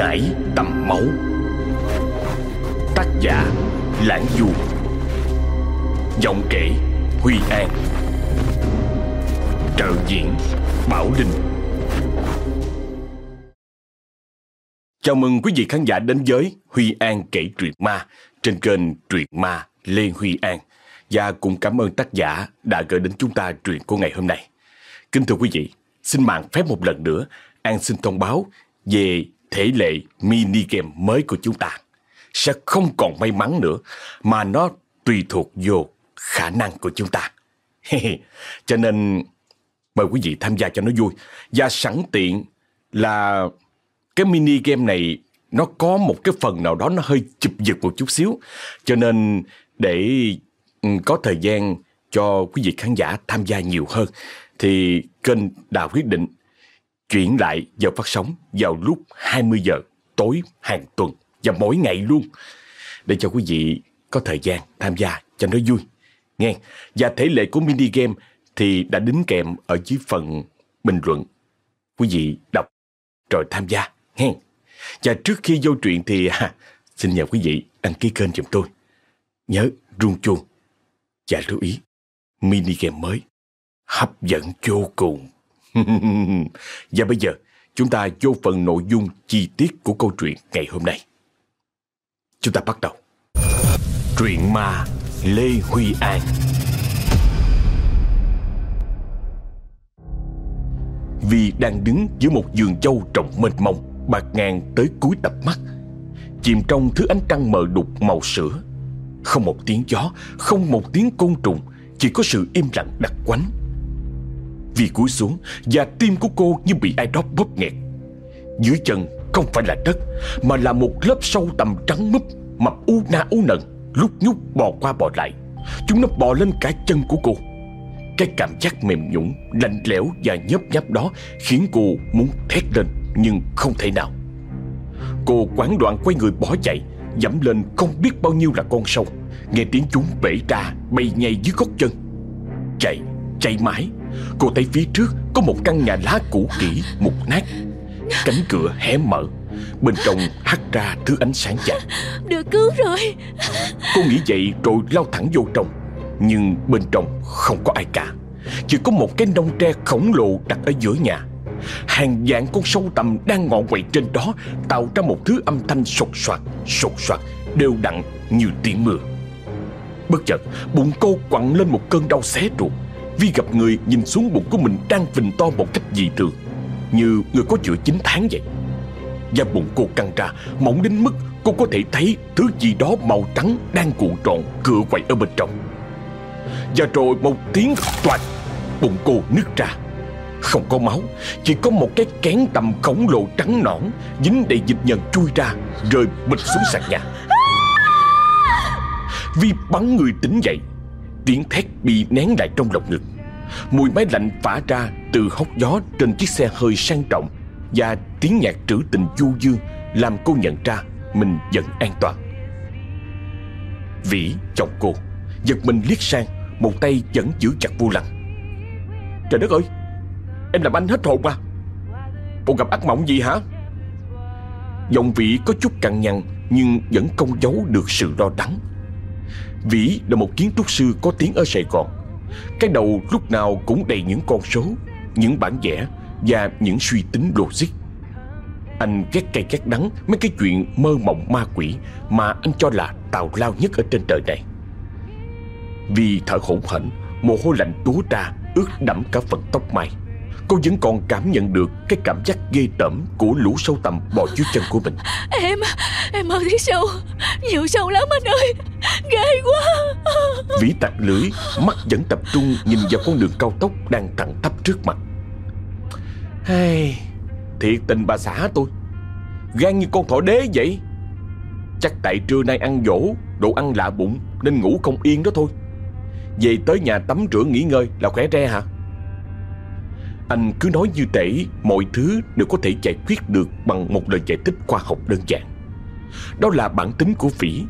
Ngải tầm máu. Tác giả Lãng Du. Giọng kể Huy An. Trợ diễn Bảo Linh Chào mừng quý vị khán giả đến với Huy An kể truyện ma trên kênh Truyện Ma Lê Huy An. Và cũng cảm ơn tác giả đã gửi đến chúng ta truyện của ngày hôm nay. Kính thưa quý vị, xin mạng phép một lần nữa An xin thông báo về thể lệ mini game mới của chúng ta. Sẽ không còn may mắn nữa, mà nó tùy thuộc vô khả năng của chúng ta. Cho nên mời quý vị tham gia cho nó vui. Và sẵn tiện là cái mini game này, nó có một cái phần nào đó nó hơi chụp giật một chút xíu. Cho nên để ừ, có thời gian cho quý vị khán giả tham gia nhiều hơn, thì kênh đã quyết định chuyển lại giờ phát sóng vào lúc 20 giờ tối hàng tuần và mỗi ngày luôn để cho quý vị có thời gian tham gia cho nó vui. Nghe, và thể lệ của mini game thì đã đính kèm ở dưới phần bình luận. Quý vị đọc rồi tham gia nghe. Và trước khi vô truyện thì à, xin nhờ quý vị đăng ký kênh giùm tôi. Nhớ rung chuông và lưu ý mini game mới hấp dẫn vô cùng. Và bây giờ, chúng ta vô phần nội dung chi tiết của câu chuyện ngày hôm nay. Chúng ta bắt đầu. Truyện ma Lê Huy An Vì đang đứng giữa một vườn châu trồng mênh mông, bạc ngàn tới cuối tập mắt, chìm trong thứ ánh trăng mờ đục màu sữa. Không một tiếng gió, không một tiếng côn trùng, chỉ có sự im lặng đặc quánh vì cúi xuống Và tim của cô như bị ai đó bóp nghẹt. Dưới chân không phải là đất Mà là một lớp sâu tầm trắng múp Mập u na u nần Lúc nhúc bò qua bò lại. Chúng nó bò lên cả chân của cô. Cái cảm giác mềm nhũng Lạnh lẽo và nhấp nháp đó Khiến cô muốn thét lên Nhưng không thể nào. Cô quán đoạn quay người bỏ chạy Dẫm lên không biết bao nhiêu là con sâu. Nghe tiếng chúng bể ra Bay nhảy dưới gót chân. Chạy, chạy mãi. Cô thấy phía trước có một căn nhà lá cũ kỹ, mục nát. Cánh cửa hé mở. Bên trong hắt ra thứ ánh sáng chạng Được cứu rồi. Cô nghĩ vậy rồi lao thẳng vô trong. Nhưng bên trong không có ai cả. Chỉ có một cái nông tre khổng lồ đặt ở giữa nhà. Hàng vạn con sâu tầm đang ngọ quậy trên đó Tạo ra một thứ âm thanh sột soạt, sột soạt Đều đặn như tiếng mưa. Bất chợt bụng cô quặn lên một cơn đau xé ruột Vi gặp người nhìn xuống bụng của mình đang phình to một cách dị thường, Như người có chữa 9 tháng vậy. Da bụng cô căng ra, Mỏng đến mức cô có thể thấy Thứ gì đó màu trắng đang cuộn tròn Cựa quậy ở bên trong. Và rồi một tiếng toạt Bụng cô nứt ra. Không có máu, Chỉ có một cái kén tầm khổng lồ trắng nõn Dính đầy dịch nhờn chui ra, Rơi bịch xuống sàn nhà. Vi bắn người tỉnh dậy Tiếng thét bị nén lại trong lồng ngực. Mùi máy lạnh phả ra từ hốc gió trên chiếc xe hơi sang trọng Và tiếng nhạc trữ tình du dương Làm cô nhận ra mình vẫn an toàn. Vĩ, chồng cô, Giật mình liếc sang, Một tay vẫn giữ chặt vô lăng. Trời đất ơi, Em làm anh hết hồn à? Cô gặp ác mộng gì hả? Giọng Vĩ có chút cằn nhằn Nhưng vẫn không giấu được sự lo lắng. Vĩ là một kiến trúc sư có tiếng ở Sài Gòn. Cái đầu lúc nào cũng đầy những con số, Những bản vẽ Và những suy tính logic. Anh ghét cay ghét đắng Mấy cái chuyện mơ mộng ma quỷ Mà anh cho là tào lao nhất ở trên đời này. Vì thở hổn hển Mồ hôi lạnh túa ra, Ướt đẫm cả phần tóc mai. Cô vẫn còn cảm nhận được Cái cảm giác ghê tởm Của lũ sâu tầm bò dưới chân của mình. Em, em mau thấy sâu Nhiều sâu lắm anh ơi. Ghê quá. Vĩ tặc lưỡi Mắt vẫn tập trung nhìn vào con đường cao tốc Đang thẳng tắp trước mặt. Hey, Thiệt tình bà xã tôi. Gan như con thỏ đế vậy. Chắc tại trưa nay ăn dỗ Đồ ăn lạ bụng Nên ngủ không yên đó thôi. Về tới nhà tắm rửa nghỉ ngơi là khỏe re hả anh cứ nói như thể Mọi thứ đều có thể giải quyết được Bằng một lời giải thích khoa học đơn giản. Đó là bản tính của Vĩ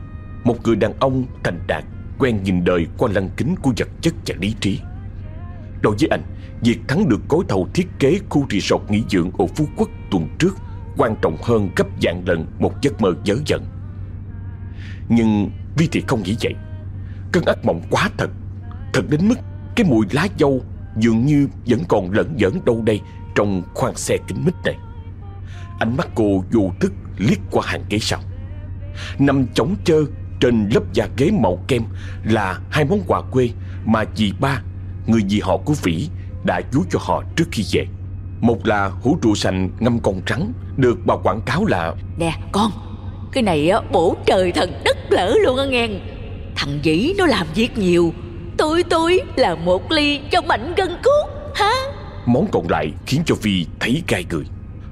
Một người đàn ông thành đạt Quen nhìn đời qua lăng kính của vật chất và lý trí. Đối với anh Việc thắng được gói thầu thiết kế khu resort nghỉ dưỡng ở Phú Quốc tuần trước quan trọng hơn gấp vạn lần một giấc mơ dớ dần Nhưng Vi thì không nghĩ vậy. Cơn ác mộng quá thật, thật đến mức cái mùi lá dâu dường như vẫn còn lẫn dẫn đâu đây trong khoang xe kính mít này. Ánh mắt cô vô thức liếc qua hàng ghế sau. Nằm chống chơ trên lớp da ghế màu kem là hai món quà quê mà dì ba, người dì họ của Vĩ, đã chú cho họ trước khi về. Một là hũ trụ sành ngâm con trắng Được bà quảng cáo là Nè con Cái này á bổ trời thần đất lỡ luôn á nghe Thằng dĩ nó làm việc nhiều Tôi tôi là một ly cho mạnh gân cốt hả Món còn lại khiến cho Vi thấy gai người.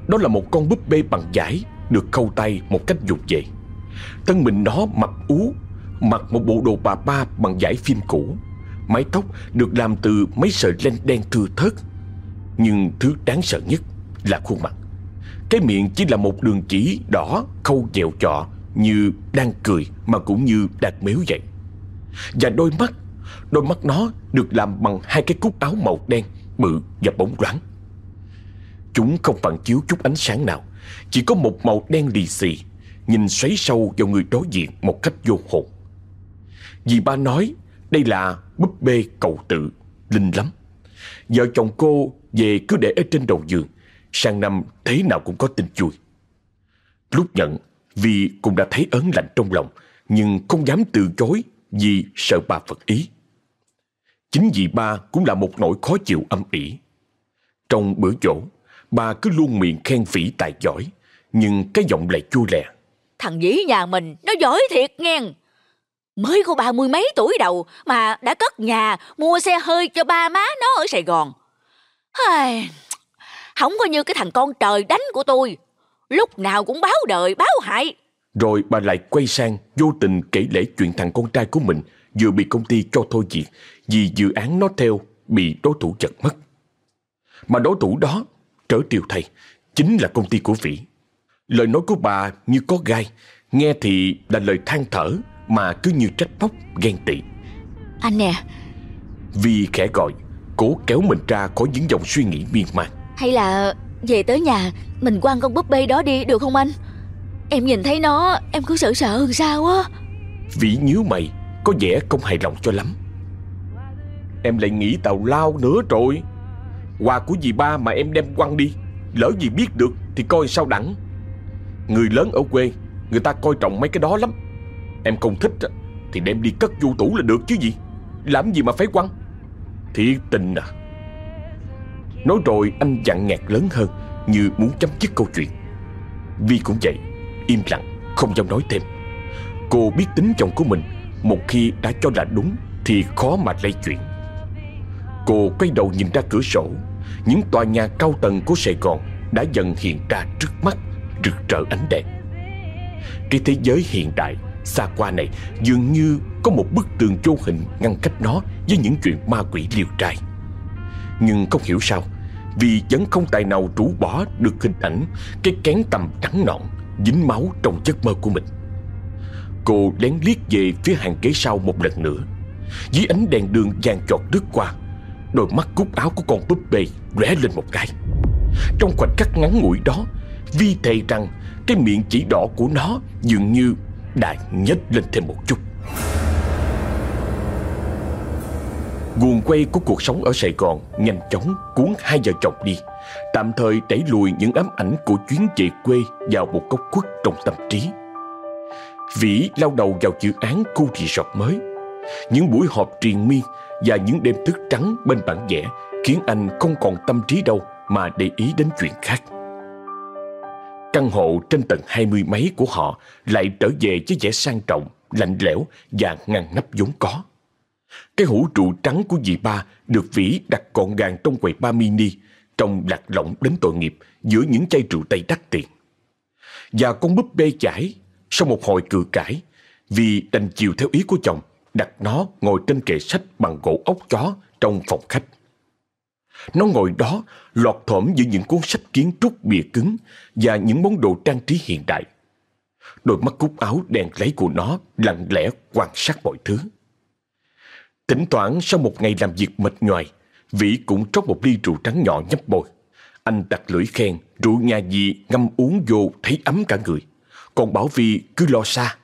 Đó là một con búp bê bằng vải Được khâu tay một cách dục về. Thân mình nó mập ú, Mặc một bộ đồ bà ba bằng vải phim cũ. Mái tóc được làm từ mấy sợi len đen thưa thớt. Nhưng thứ đáng sợ nhất là khuôn mặt. Cái miệng chỉ là một đường chỉ đỏ khâu dẹo trọ Như đang cười mà cũng như đang mếu vậy. Và đôi mắt Đôi mắt nó được làm bằng hai cái cúc áo màu đen, Bự và bóng loáng. Chúng không phản chiếu chút ánh sáng nào, Chỉ có một màu đen lì xì, Nhìn xoáy sâu vào người đối diện một cách vô hồn. Dì ba nói, đây là búp bê cầu tự, Linh lắm. Vợ chồng cô về cứ để ở trên đầu giường, Sang năm thế nào cũng có tin chui Lúc nhận Vì cũng đã thấy ớn lạnh trong lòng, Nhưng không dám từ chối Vì sợ bà phật ý. Chính vì ba cũng là một nỗi khó chịu âm ỉ. Trong bữa dỗ Bà cứ luôn miệng khen phỉ tài giỏi Nhưng cái giọng lại chua lè. Thằng dĩ nhà mình nó giỏi thiệt nghe. Mới có ba mươi mấy tuổi đầu Mà đã cất nhà Mua xe hơi cho ba má nó ở Sài Gòn. Ai... Không có như cái thằng con trời đánh của tôi. Lúc nào cũng báo đời báo hại. Rồi bà lại quay sang Vô tình kể lễ chuyện thằng con trai của mình Vừa bị công ty cho thôi việc Vì dự án nó theo Bị đối thủ giật mất. Mà đối thủ đó Trở triều thầy Chính là công ty của Vĩ. Lời nói của bà như có gai Nghe thì là lời than thở Mà cứ như trách móc ghen tị. Anh nè. Vì khẽ gọi Cố kéo mình ra khỏi những dòng suy nghĩ miên man. Hay là về tới nhà Mình quăng con búp bê đó đi được không anh? Em nhìn thấy nó Em cứ sợ sợ làm sao á. Vĩ nhíu mày có vẻ không hài lòng cho lắm. Em lại nghĩ tàu lao nữa rồi. Quà của dì ba mà em đem quăng đi. Lỡ gì biết được Thì coi sao đẳng Người lớn ở quê, Người ta coi trọng mấy cái đó lắm. Em không thích Thì đem đi cất vô tủ là được chứ gì. Làm gì mà phải quăng? Thiệt tình à. Nói rồi anh dặn nhạt lớn hơn, Như muốn chấm dứt câu chuyện. Vi cũng vậy, Im lặng, không dám nói thêm. Cô biết tính chồng của mình một khi đã cho là đúng Thì khó mà lay chuyện Cô quay đầu nhìn ra cửa sổ Những tòa nhà cao tầng của Sài Gòn Đã dần hiện ra trước mắt Rực rỡ ánh đèn Cái thế giới hiện đại Xa qua này dường như có một bức tường vô hình ngăn cách nó với những chuyện ma quỷ liều trai. Nhưng không hiểu sao, vì vẫn không tài nào rũ bỏ được hình ảnh cái kén tầm trắng nọn dính máu trong giấc mơ của mình. Cô lén liếc về phía hàng ghế sau một lần nữa. Dưới ánh đèn đường vàng chọt đứt qua, đôi mắt cúc áo của con búp bê lóe lên một cái. Trong khoảnh khắc ngắn ngủi đó, Vi thề rằng cái miệng chỉ đỏ của nó dường như đã nhếch lên thêm một chút. Guồng quay của cuộc sống ở Sài Gòn nhanh chóng cuốn hai vợ chồng đi, tạm thời đẩy lùi những ám ảnh của chuyến về quê vào một góc khuất trong tâm trí. Vĩ lao đầu vào dự án khu resort mới. Những buổi họp triền miên và những đêm thức trắng bên bản vẽ khiến anh không còn tâm trí đâu mà để ý đến chuyện khác. Căn hộ trên tầng hai mươi mấy của họ lại trở về với vẻ sang trọng, lạnh lẽo và ngăn nắp vốn có. Cái hũ trụ trắng của dì ba được Vĩ đặt gọn gàng trong quầy ba mini, trông lạc lõng đến tội nghiệp giữa những chai rượu tây đắt tiền. Và con búp bê chải, sau một hồi cự cãi, vì đành chiều theo ý của chồng, đặt nó ngồi trên kệ sách bằng gỗ ốc chó trong phòng khách. Nó ngồi đó lọt thỏm giữa những cuốn sách kiến trúc bìa cứng và những món đồ trang trí hiện đại. Đôi mắt cúc áo đèn lấy của nó lặng lẽ quan sát mọi thứ. Thỉnh thoảng sau một ngày làm việc mệt nhoài, Vĩ cũng trót một ly rượu trắng nhỏ nhấp bôi. Anh đặt lưỡi khen Rượu nhà gì ngâm uống vô thấy ấm cả người còn Bảo Vi cứ lo xa.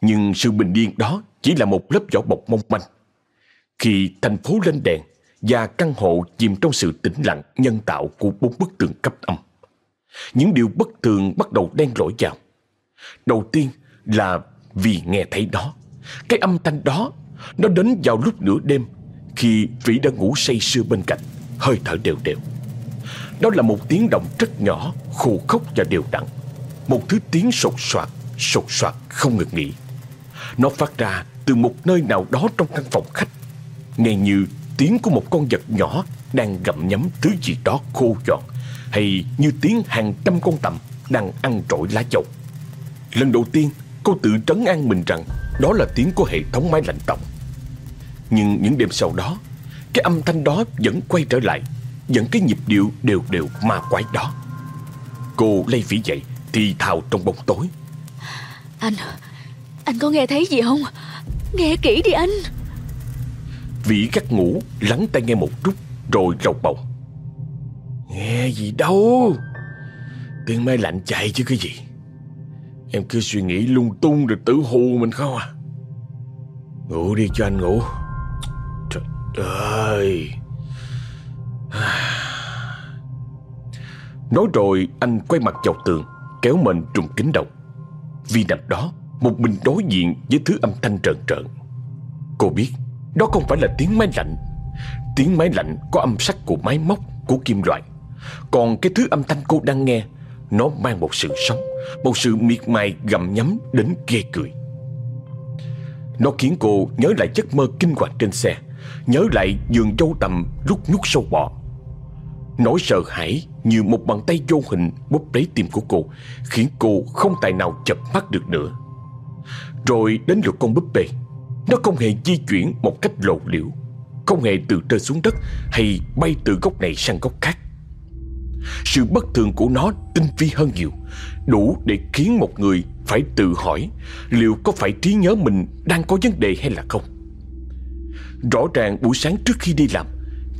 Nhưng sự bình yên đó Chỉ là một lớp vỏ bọc mong manh. Khi thành phố lên đèn Và căn hộ chìm trong sự tĩnh lặng Nhân tạo của bốn bức tường cấp âm, Những điều bất thường bắt đầu đen lỗi vào. Đầu tiên là vì nghe thấy đó, Cái âm thanh đó, Nó đến vào lúc nửa đêm Khi Vĩ đã ngủ say sưa bên cạnh, Hơi thở đều đều. Đó là một tiếng động rất nhỏ, Khô khốc và đều đặn. Một thứ tiếng sột soạt Sột soạt không ngừng nghỉ. Nó phát ra từ một nơi nào đó trong căn phòng khách, Nghe như tiếng của một con vật nhỏ Đang gặm nhấm thứ gì đó khô giòn Hay như tiếng hàng trăm con tầm Đang ăn trội lá dầu. Lần đầu tiên, cô tự trấn an mình rằng Đó là tiếng của hệ thống máy lạnh tổng Nhưng những đêm sau đó, Cái âm thanh đó vẫn quay trở lại Vẫn cái nhịp điệu đều đều ma quái đó. Cô lay vĩ dậy thì thào trong bóng tối. Anh Anh có nghe thấy gì không? Nghe kỹ đi anh. Vĩ gắt ngủ Lắng tai nghe một chút Rồi rầu bầu. Nghe gì đâu? Tiếng máy lạnh chạy chứ cái gì? Em cứ suy nghĩ lung tung rồi tự hù mình không à? Ngủ đi cho anh ngủ. Trời ơi. Nói rồi anh quay mặt vào tường Kéo mình trùng kính đầu. Vì nằm đó, Một mình đối diện với thứ âm thanh trợn trợn. Cô biết, Đó không phải là tiếng máy lạnh. Tiếng máy lạnh có âm sắc của máy móc, Của kim loại. Còn cái thứ âm thanh cô đang nghe, Nó mang một sự sống, Một sự miệt mài gầm nhấm đến ghê cười. Nó khiến cô nhớ lại giấc mơ kinh hoàng trên xe, Nhớ lại giường dâu tầm rút nhúc sâu bọ. Nỗi sợ hãi như một bàn tay vô hình bóp lấy tim của cô, Khiến cô không tài nào chập mắt được nữa. Rồi đến lượt con búp bê. Nó không hề di chuyển một cách lộ liễu, Không hề từ trên xuống đất Hay bay từ góc này sang góc khác. Sự bất thường của nó tinh vi hơn nhiều, Đủ để khiến một người phải tự hỏi Liệu có phải trí nhớ mình đang có vấn đề hay là không. Rõ ràng buổi sáng trước khi đi làm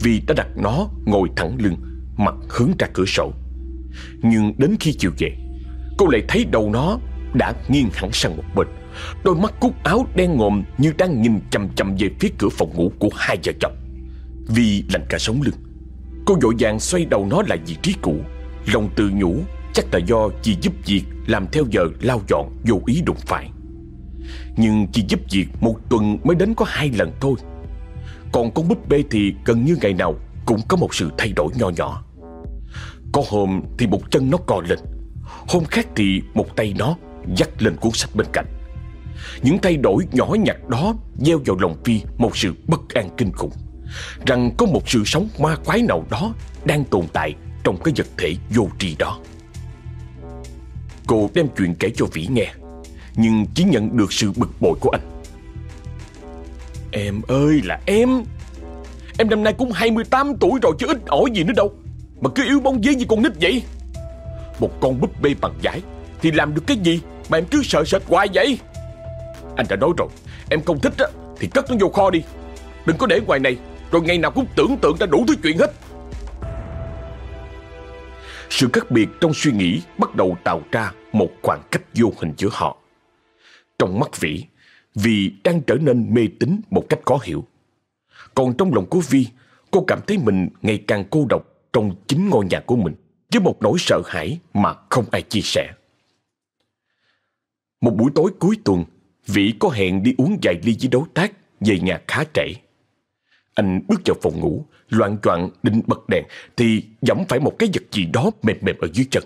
Vì đã đặt nó ngồi thẳng lưng Mặt hướng ra cửa sổ. Nhưng đến khi chiều về, Cô lại thấy đầu nó đã nghiêng hẳn sang một bên. Đôi mắt cúc áo đen ngòm Như đang nhìn chầm chầm về phía cửa phòng ngủ của hai vợ chồng. Vì lạnh cả sống lưng, Cô vội vàng xoay đầu nó lại vị trí cũ. Lòng tự nhủ, Chắc là do chị giúp việc Làm theo giờ lao dọn vô ý đụng phải. Nhưng chị giúp việc Một tuần mới đến có hai lần thôi. Còn con búp bê thì gần như ngày nào Cũng có một sự thay đổi nho nhỏ. Có hôm thì một chân nó cò lên. Hôm khác thì một tay nó Dắt lên cuốn sách bên cạnh. Những thay đổi nhỏ nhặt đó Gieo vào lòng Phi một sự bất an kinh khủng. Rằng có một sự sống ma quái nào đó Đang tồn tại trong cái vật thể vô tri đó. Cô đem chuyện kể cho Vĩ nghe, Nhưng chỉ nhận được sự bực bội của anh. Em ơi là em! Em năm nay cũng 28 tuổi rồi, chứ ít ỏi gì nữa đâu. Mà cứ yếu bóng dế như con nít vậy. Một con búp bê bằng giải Thì làm được cái gì mà em cứ sợ sệt hoài vậy? Anh đã nói rồi, Em không thích á, thì cất nó vô kho đi. Đừng có để ngoài này, Rồi ngày nào cũng tưởng tượng ra đủ thứ chuyện hết. Sự khác biệt trong suy nghĩ Bắt đầu tạo ra một khoảng cách vô hình giữa họ. Trong mắt Vĩ Vì đang trở nên mê tín một cách khó hiểu. Còn trong lòng của Vi Cô cảm thấy mình ngày càng cô độc trong chính ngôi nhà của mình, Với một nỗi sợ hãi mà không ai chia sẻ. Một buổi tối cuối tuần, Vĩ có hẹn đi uống vài ly với đối tác Về nhà khá trễ. Anh bước vào phòng ngủ, Loạn choạng định bật đèn Thì giẫm phải một cái vật gì đó mềm mềm ở dưới chân.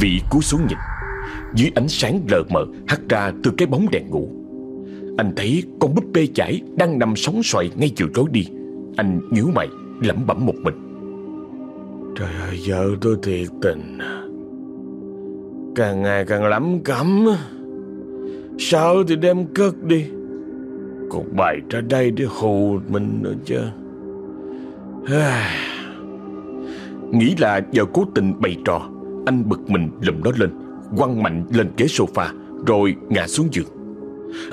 Vĩ cúi xuống nhìn. Dưới ánh sáng lờ mờ, hắt ra từ cái bóng đèn ngủ. Anh thấy con búp bê chải Đang nằm sóng xoài ngay giữa lối đi. Anh nhíu mày, lẩm bẩm một mình. Trời ơi, vợ tôi thiệt tình à. Càng ngày càng lắm cắm Sợ thì đem cất đi? Còn bày ra đây để hù mình nữa chứ. Nghĩ là vợ cố tình bày trò, Anh bực mình lùm nó lên, Quăng mạnh lên ghế sofa, Rồi ngã xuống giường.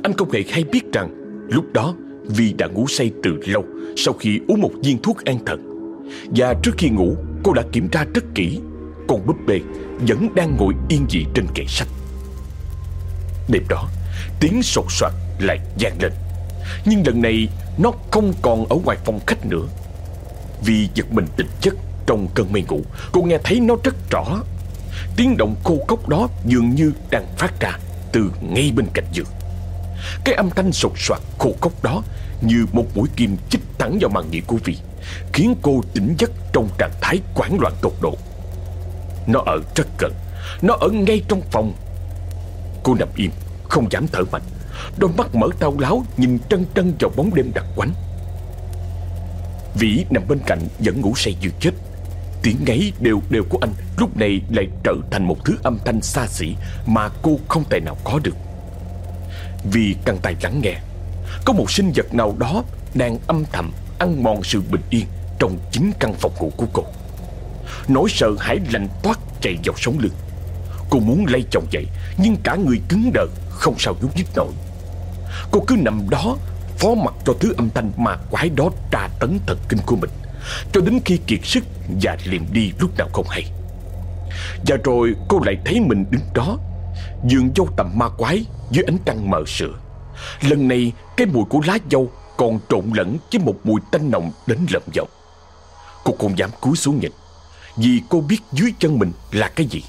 Anh không hề hay biết rằng, Lúc đó Vi đã ngủ say từ lâu Sau khi uống một viên thuốc an thần. Và trước khi ngủ, cô đã kiểm tra rất kỹ. Con búp bê vẫn đang ngồi yên dị trên kệ sách. Đêm đó, Tiếng sột soạt lại vang lên. Nhưng lần này, Nó không còn ở ngoài phòng khách nữa. Vì giật mình tỉnh giấc Trong cơn mê ngủ, Cô nghe thấy nó rất rõ. Tiếng động khô cốc đó dường như đang phát ra Từ ngay bên cạnh giường. Cái âm thanh sột soạt khô cốc đó Như một mũi kim chích thẳng vào màn nhĩ của Vi Khiến cô tỉnh giấc trong trạng thái hoảng loạn tột độ. Nó ở rất gần, Nó ở ngay trong phòng. Cô nằm im, Không dám thở mạnh. Đôi mắt mở tao láo Nhìn trân trân vào bóng đêm đặc quánh. Vĩ nằm bên cạnh Vẫn ngủ say như chết. Tiếng ngáy đều đều của anh Lúc này lại trở thành một thứ âm thanh xa xỉ Mà cô không thể nào có được. Vì căng tay lắng nghe. Có một sinh vật nào đó Đang âm thầm ăn mòn sự bình yên Trong chính căn phòng ngủ của cô. Nỗi sợ hãi lạnh toát chạy vào sống lưng. Cô muốn lay chồng dậy, Nhưng cả người cứng đờ, Không sao nhúc nhích nổi. Cô cứ nằm đó, Phó mặt cho thứ âm thanh ma quái đó tra tấn thần kinh của mình, Cho đến khi kiệt sức Và liệm đi lúc nào không hay. Và rồi cô lại thấy mình đứng đó, Dường dâu tầm ma quái Dưới ánh trăng mờ sữa. Lần này, cái mùi của lá dâu còn trộn lẫn với một mùi tanh nồng đến lợm giọng Cô không dám cúi xuống nhìn Vì cô biết dưới chân mình là cái gì.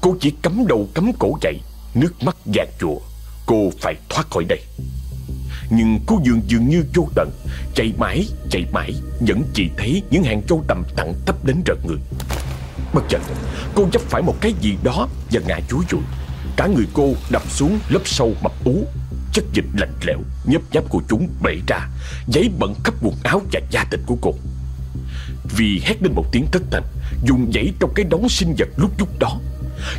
Cô chỉ cắm đầu cắm cổ dậy Nước mắt vàng chùa Cô phải thoát khỏi đây. Nhưng cô dường dường như vô tận Chạy mãi, chạy mãi Vẫn chỉ thấy những hàng châu tầm thẳng tấp đến rợn người. Bất chợt Cô dấp phải một cái gì đó Và ngã chúi rụi. Cả người cô đập xuống lớp sâu mập ú. Chất dịch lạnh lẽo Nhấp nháp của chúng bể ra Giấy bẩn khắp quần áo và da thịt của cô. Vì hét lên một tiếng thất thành Dùng dãy trong cái đống sinh vật lúc lúc đó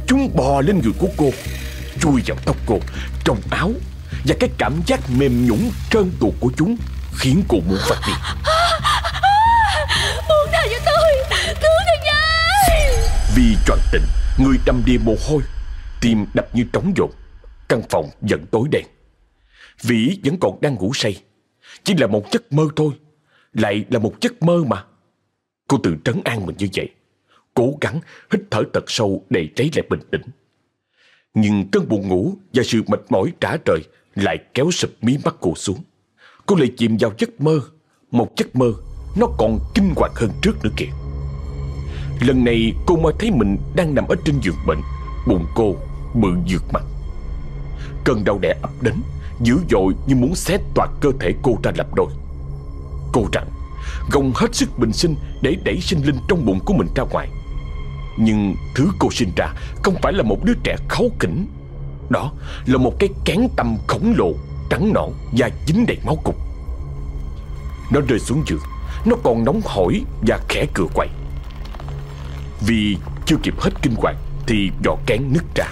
Chúng bò lên người của cô Chui vào tóc cô Trong áo Và cái cảm giác mềm nhũng trơn tuột của chúng Khiến cô muốn phát điên. Buông tha cho tôi Cứu tôi với! Vì tròn tỉnh Người đầm đìa mồ hôi Tim đập như trống dồn Căn phòng vẫn tối đen Vĩ vẫn còn đang ngủ say. Chỉ là một giấc mơ thôi. Lại là một giấc mơ mà. Cô tự trấn an mình như vậy, Cố gắng hít thở thật sâu để lấy lại bình tĩnh. Nhưng cơn buồn ngủ và sự mệt mỏi trả trời Lại kéo sụp mí mắt cô xuống. Cô lại chìm vào giấc mơ, Một giấc mơ Nó còn kinh hoàng hơn trước nữa kìa. Lần này cô mới thấy mình đang nằm ở trên giường bệnh Bụng cô bự dược mặt. Cơn đau đẻ ập đến Dữ dội như muốn xé toạc cơ thể cô ra lập đôi. Cô rằng Gồng hết sức bình sinh để đẩy sinh linh trong bụng của mình ra ngoài. Nhưng thứ cô sinh ra Không phải là một đứa trẻ kháu kỉnh, Đó là một cái kén tâm khổng lồ Trắng nõn và dính đầy máu cục. Nó rơi xuống giường Nó còn nóng hổi và khẽ cửa quậy. Vì chưa kịp hết kinh hoàng Thì vỏ kén nứt ra.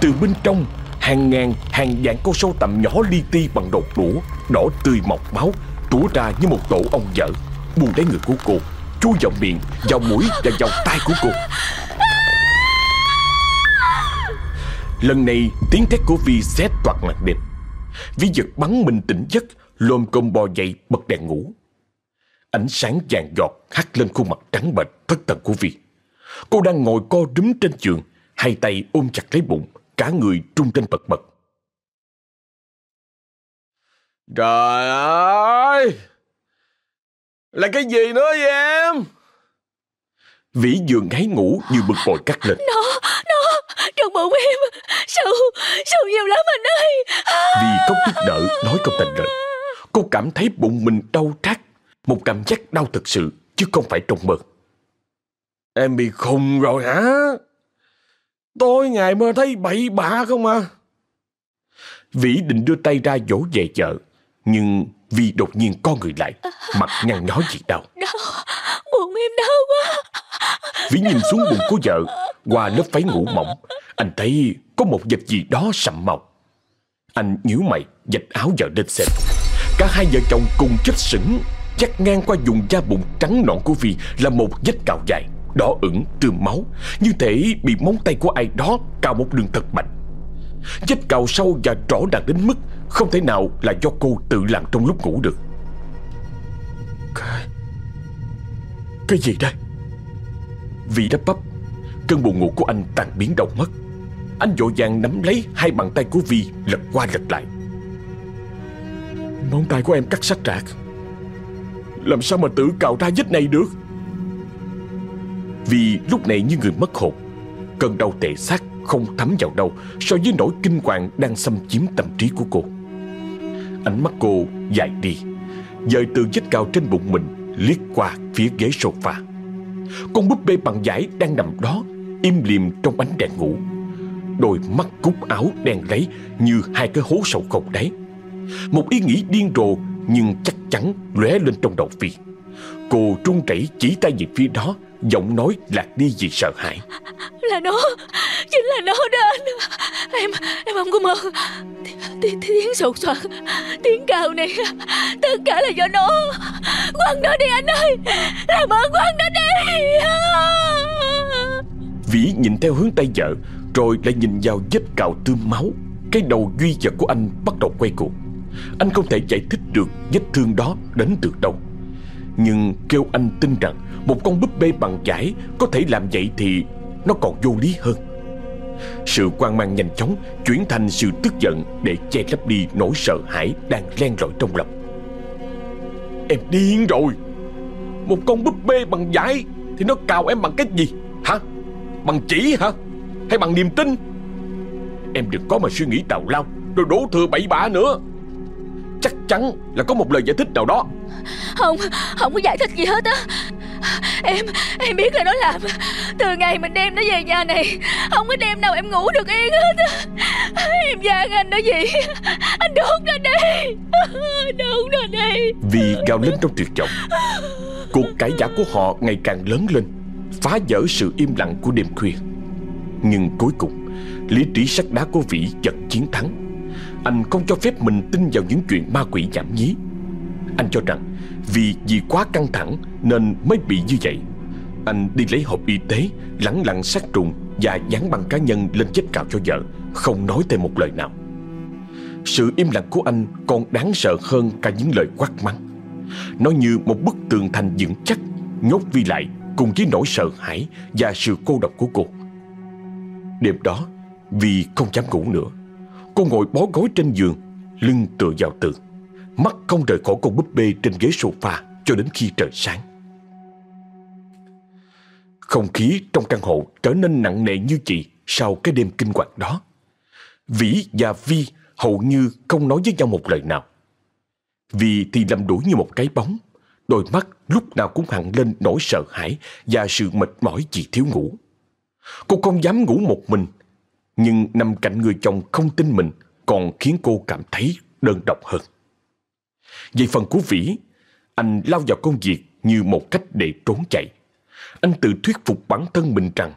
Từ bên trong Hàng ngàn hàng vạn con sâu tầm nhỏ li ti bằng đột đũa Đỏ tươi mọc máu tủa ra như một tổ ong dở Buông lấy người của cô Chui vào miệng, vào mũi và vào tai của cô. Lần này tiếng thét của Vi xé toạc mặt đêm Vi giật bắn mình tỉnh giấc Lôm cơm bò dậy bật đèn ngủ. Ánh sáng vàng giọt hắt lên khuôn mặt trắng bệch thất thần của Vi. Cô đang ngồi co rúm trên giường Hai tay ôm chặt lấy bụng. Cả người trung trên bật bật. Trời ơi! Là cái gì nữa vậy em? Vĩ vừa ngáy ngủ như bực bội cắt lên Nó, nó, trong bụng em. Sâu, sâu nhiều lắm anh ơi? Vì khóc tức nở nói không thành lời. Cô cảm thấy bụng mình đau rát Một cảm giác đau thực sự Chứ không phải trong mơ. Em bị khùng rồi hả Tối ngày mơ thấy bậy bạ không à? Vĩ định đưa tay ra dỗ về vợ Nhưng vì đột nhiên co người lại Mặt nhăn nhó vì đau Đau, bụng em đau quá. Vĩ nhìn xuống bụng của vợ Qua lớp váy ngủ mỏng Anh thấy có một vật gì đó sậm màu. Anh nhíu mày Dạch áo vợ lên xem. Cả hai vợ chồng cùng chết sững Chắc ngang qua vùng da bụng trắng nõn của Vi Là một vết cào dài Đỏ ửng tươm máu. Như thể bị móng tay của ai đó Cào một đường thật mạnh. Vết cào sâu và rõ ràng đến mức Không thể nào là do cô tự làm trong lúc ngủ được. Cái Cái gì đây? Vì đắp bắp, Cơn buồn ngủ của anh tan biến đầu mất. Anh vội vàng nắm lấy hai bàn tay của Vi, Lật qua lật lại. Móng tay của em cắt sắc rạc Làm sao mà tự cào ra vết này được? Vì lúc này như người mất hồn, Cơn đau tệ xác không thấm vào đâu, So với nỗi kinh hoàng đang xâm chiếm tâm trí của cô. Ánh mắt cô dài đi, Dời từ vết cao trên bụng mình Liếc qua phía ghế sofa. Con búp bê bằng giải đang nằm đó, Im liềm trong ánh đèn ngủ. Đôi mắt cúc áo đen lấy Như hai cái hố sầu không đáy. Một ý nghĩ điên rồ Nhưng chắc chắn lóe lên trong đầu Phi. Cô trung chảy chỉ tay về phía đó Giọng nói lạc đi vì sợ hãi. Là nó Chính là nó đó anh. Em em không có mơ. Tiếng, tiếng sột soạt Tiếng cao này Tất cả là do nó. Quăng nó đi anh ơi Làm ơn quăng nó đi. Vĩ nhìn theo hướng tay vợ Rồi lại nhìn vào vết cào tươm máu. Cái đầu duy vật của anh bắt đầu quay cuồng. Anh không thể giải thích được vết thương đó đến từ đâu nhưng kêu anh tin rằng Một con búp bê bằng chải Có thể làm vậy thì Nó còn vô lý hơn. Sự quan mang nhanh chóng Chuyển thành sự tức giận Để che lấp đi nỗi sợ hãi Đang len lỏi trong lòng. Em điên rồi. Một con búp bê bằng vải Thì nó cào em bằng cái gì? Hả? Bằng chỉ hả? Hay bằng niềm tin? Em đừng có mà suy nghĩ tào lao, Rồi đổ thừa bậy bạ nữa. Chắc chắn là có một lời giải thích nào đó. Không Không có giải thích gì hết á. Em Em biết là nó làm. Từ ngày mình đem nó về nhà này Không có đêm nào em ngủ được yên hết á. Em gian anh đó gì? Anh đốt nó đi Đốt nó đi Vì gào lên trong tuyệt vọng Cuộc cãi giả của họ ngày càng lớn lên Phá vỡ sự im lặng của đêm khuya. Nhưng cuối cùng Lý trí sắt đá của Vĩ vẫn chiến thắng anh không cho phép mình tin vào những chuyện ma quỷ giảm nhí. Anh cho rằng Vì vì quá căng thẳng Nên mới bị như vậy. Anh đi lấy hộp y tế Lẳng lặng sát trùng Và dán băng cá nhân lên chết cào cho vợ Không nói thêm một lời nào. Sự im lặng của anh còn đáng sợ hơn cả những lời quát mắng. Nó như một bức tường thành vững chắc Nhốt Vi lại cùng với nỗi sợ hãi và sự cô độc của cô. Đêm đó, vì không dám ngủ nữa, cô ngồi bó gối trên giường, lưng tựa vào tường, mắt không rời khỏi con búp bê trên ghế sofa cho đến khi trời sáng. Không khí trong căn hộ trở nên nặng nề như chị sau cái đêm kinh hoàng đó. Vĩ và Vi hầu như không nói với nhau một lời nào. Vi thì lầm đuổi như một cái bóng, Đôi mắt lúc nào cũng hằn lên nỗi sợ hãi và sự mệt mỏi vì thiếu ngủ. Cô không dám ngủ một mình, nhưng nằm cạnh người chồng không tin mình còn khiến cô cảm thấy đơn độc hơn. Về phần của Vĩ, anh lao vào công việc như một cách để trốn chạy. Anh tự thuyết phục bản thân mình rằng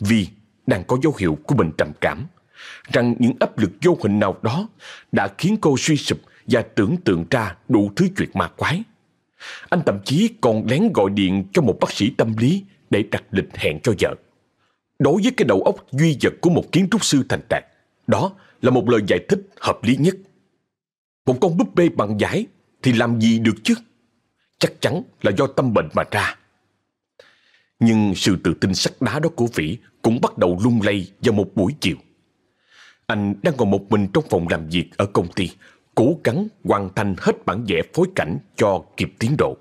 vì đang có dấu hiệu của bệnh trầm cảm, rằng những áp lực vô hình nào đó đã khiến cô suy sụp và tưởng tượng ra đủ thứ chuyện ma quái. Anh thậm chí còn lén gọi điện cho một bác sĩ tâm lý để đặt lịch hẹn cho vợ. Đối với cái đầu óc duy vật của một kiến trúc sư thành đạt, đó là một lời giải thích hợp lý nhất. Một con búp bê bằng giải thì làm gì được chứ? Chắc chắn là do tâm bệnh mà ra. Nhưng sự tự tin sắt đá đó của Vĩ cũng bắt đầu lung lay vào một buổi chiều. Anh đang ngồi một mình trong phòng làm việc ở công ty, cố gắng hoàn thành hết bản vẽ phối cảnh cho kịp tiến độ.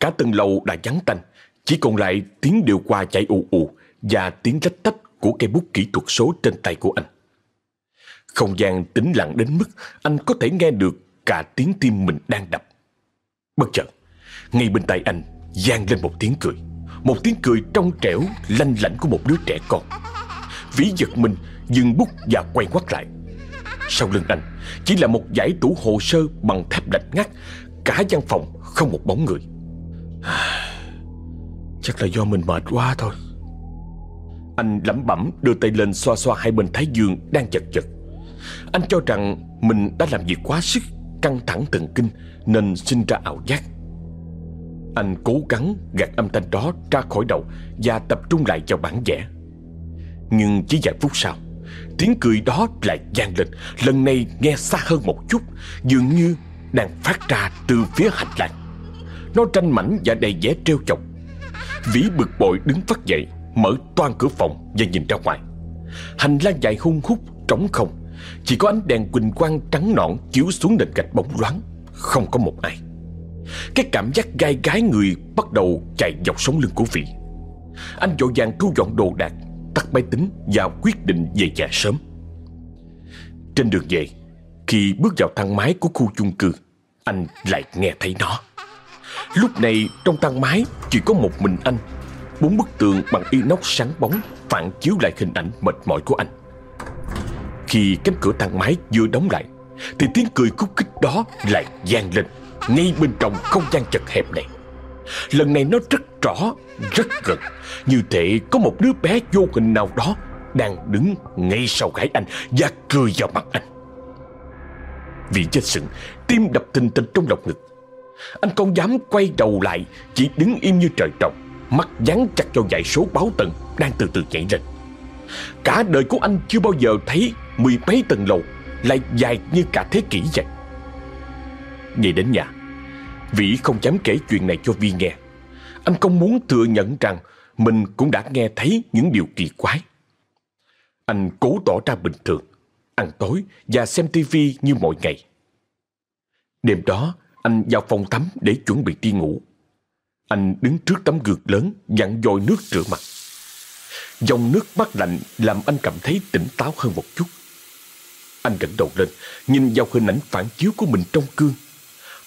Cả tầng lầu đã vắng tanh, chỉ còn lại tiếng điều qua chạy ù ù và tiếng lách tách của cây bút kỹ thuật số trên tay của anh. Không gian tĩnh lặng đến mức anh có thể nghe được cả tiếng tim mình đang đập. Bất chợt, ngay bên tay anh vang lên một tiếng cười. Một tiếng cười trong trẻo, lanh lảnh của một đứa trẻ con. Vĩ giật mình, dừng bút và quay quắt lại. Sau lưng anh Chỉ là một dãy tủ hồ sơ bằng thép lạnh ngắt Cả văn phòng không một bóng người Chắc là do mình mệt quá thôi anh lẩm bẩm đưa tay lên xoa xoa hai bên thái dương đang chật chật. Anh cho rằng mình đã làm việc quá sức, Căng thẳng thần kinh Nên sinh ra ảo giác. Anh cố gắng gạt âm thanh đó ra khỏi đầu Và tập trung lại vào bản vẽ. Nhưng chỉ vài phút sau, Tiếng cười đó lại vang lên. Lần này nghe xa hơn một chút, Dường như đang phát ra từ phía hành lang. Nó tranh mảnh và đầy vẻ trêu chọc. Vĩ bực bội đứng phát dậy. Mở toan cửa phòng và nhìn ra ngoài. Hành lang dài hung hút, trống không. Chỉ có ánh đèn quỳnh quang trắng nõn Chiếu xuống nền gạch bóng loáng, Không có một ai. Cái cảm giác gai gái người bắt đầu chạy dọc sống lưng của vị. Anh vội vàng thu dọn đồ đạc, Tắt máy tính và quyết định về nhà sớm. Trên đường về, Khi bước vào thang máy của khu chung cư, Anh lại nghe thấy nó. Lúc này trong thang máy chỉ có một mình anh Bốn bức tường bằng inox sáng bóng phản chiếu lại hình ảnh mệt mỏi của anh. Khi cánh cửa thang máy vừa đóng lại Thì tiếng cười khúc khích đó lại vang lên Ngay bên trong không gian chật hẹp này. Lần này nó rất rõ, rất gần Như thể có một đứa bé vô hình nào đó Đang đứng ngay sau gáy anh Và cười vào mặt anh. Vì chết sững, Tim đập thình thịch trong lòng ngực. Anh không dám quay đầu lại Chỉ đứng im như trời trồng. Mắt dán chặt vào dãy số báo tầng Đang từ từ nhảy lên. Cả đời của anh chưa bao giờ thấy Mười mấy tầng lầu Lại dài như cả thế kỷ vậy. Về đến nhà, Vĩ không dám kể chuyện này cho Vi nghe. Anh không muốn thừa nhận rằng Mình cũng đã nghe thấy những điều kỳ quái. Anh cố tỏ ra bình thường, Ăn tối và xem tivi như mọi ngày. Đêm đó, anh vào phòng tắm để chuẩn bị đi ngủ. Anh đứng trước tấm gương lớn, dặn dòi nước rửa mặt. Dòng nước mắt lạnh làm anh cảm thấy tỉnh táo hơn một chút. Anh gật đầu lên, Nhìn vào hình ảnh phản chiếu của mình trong gương.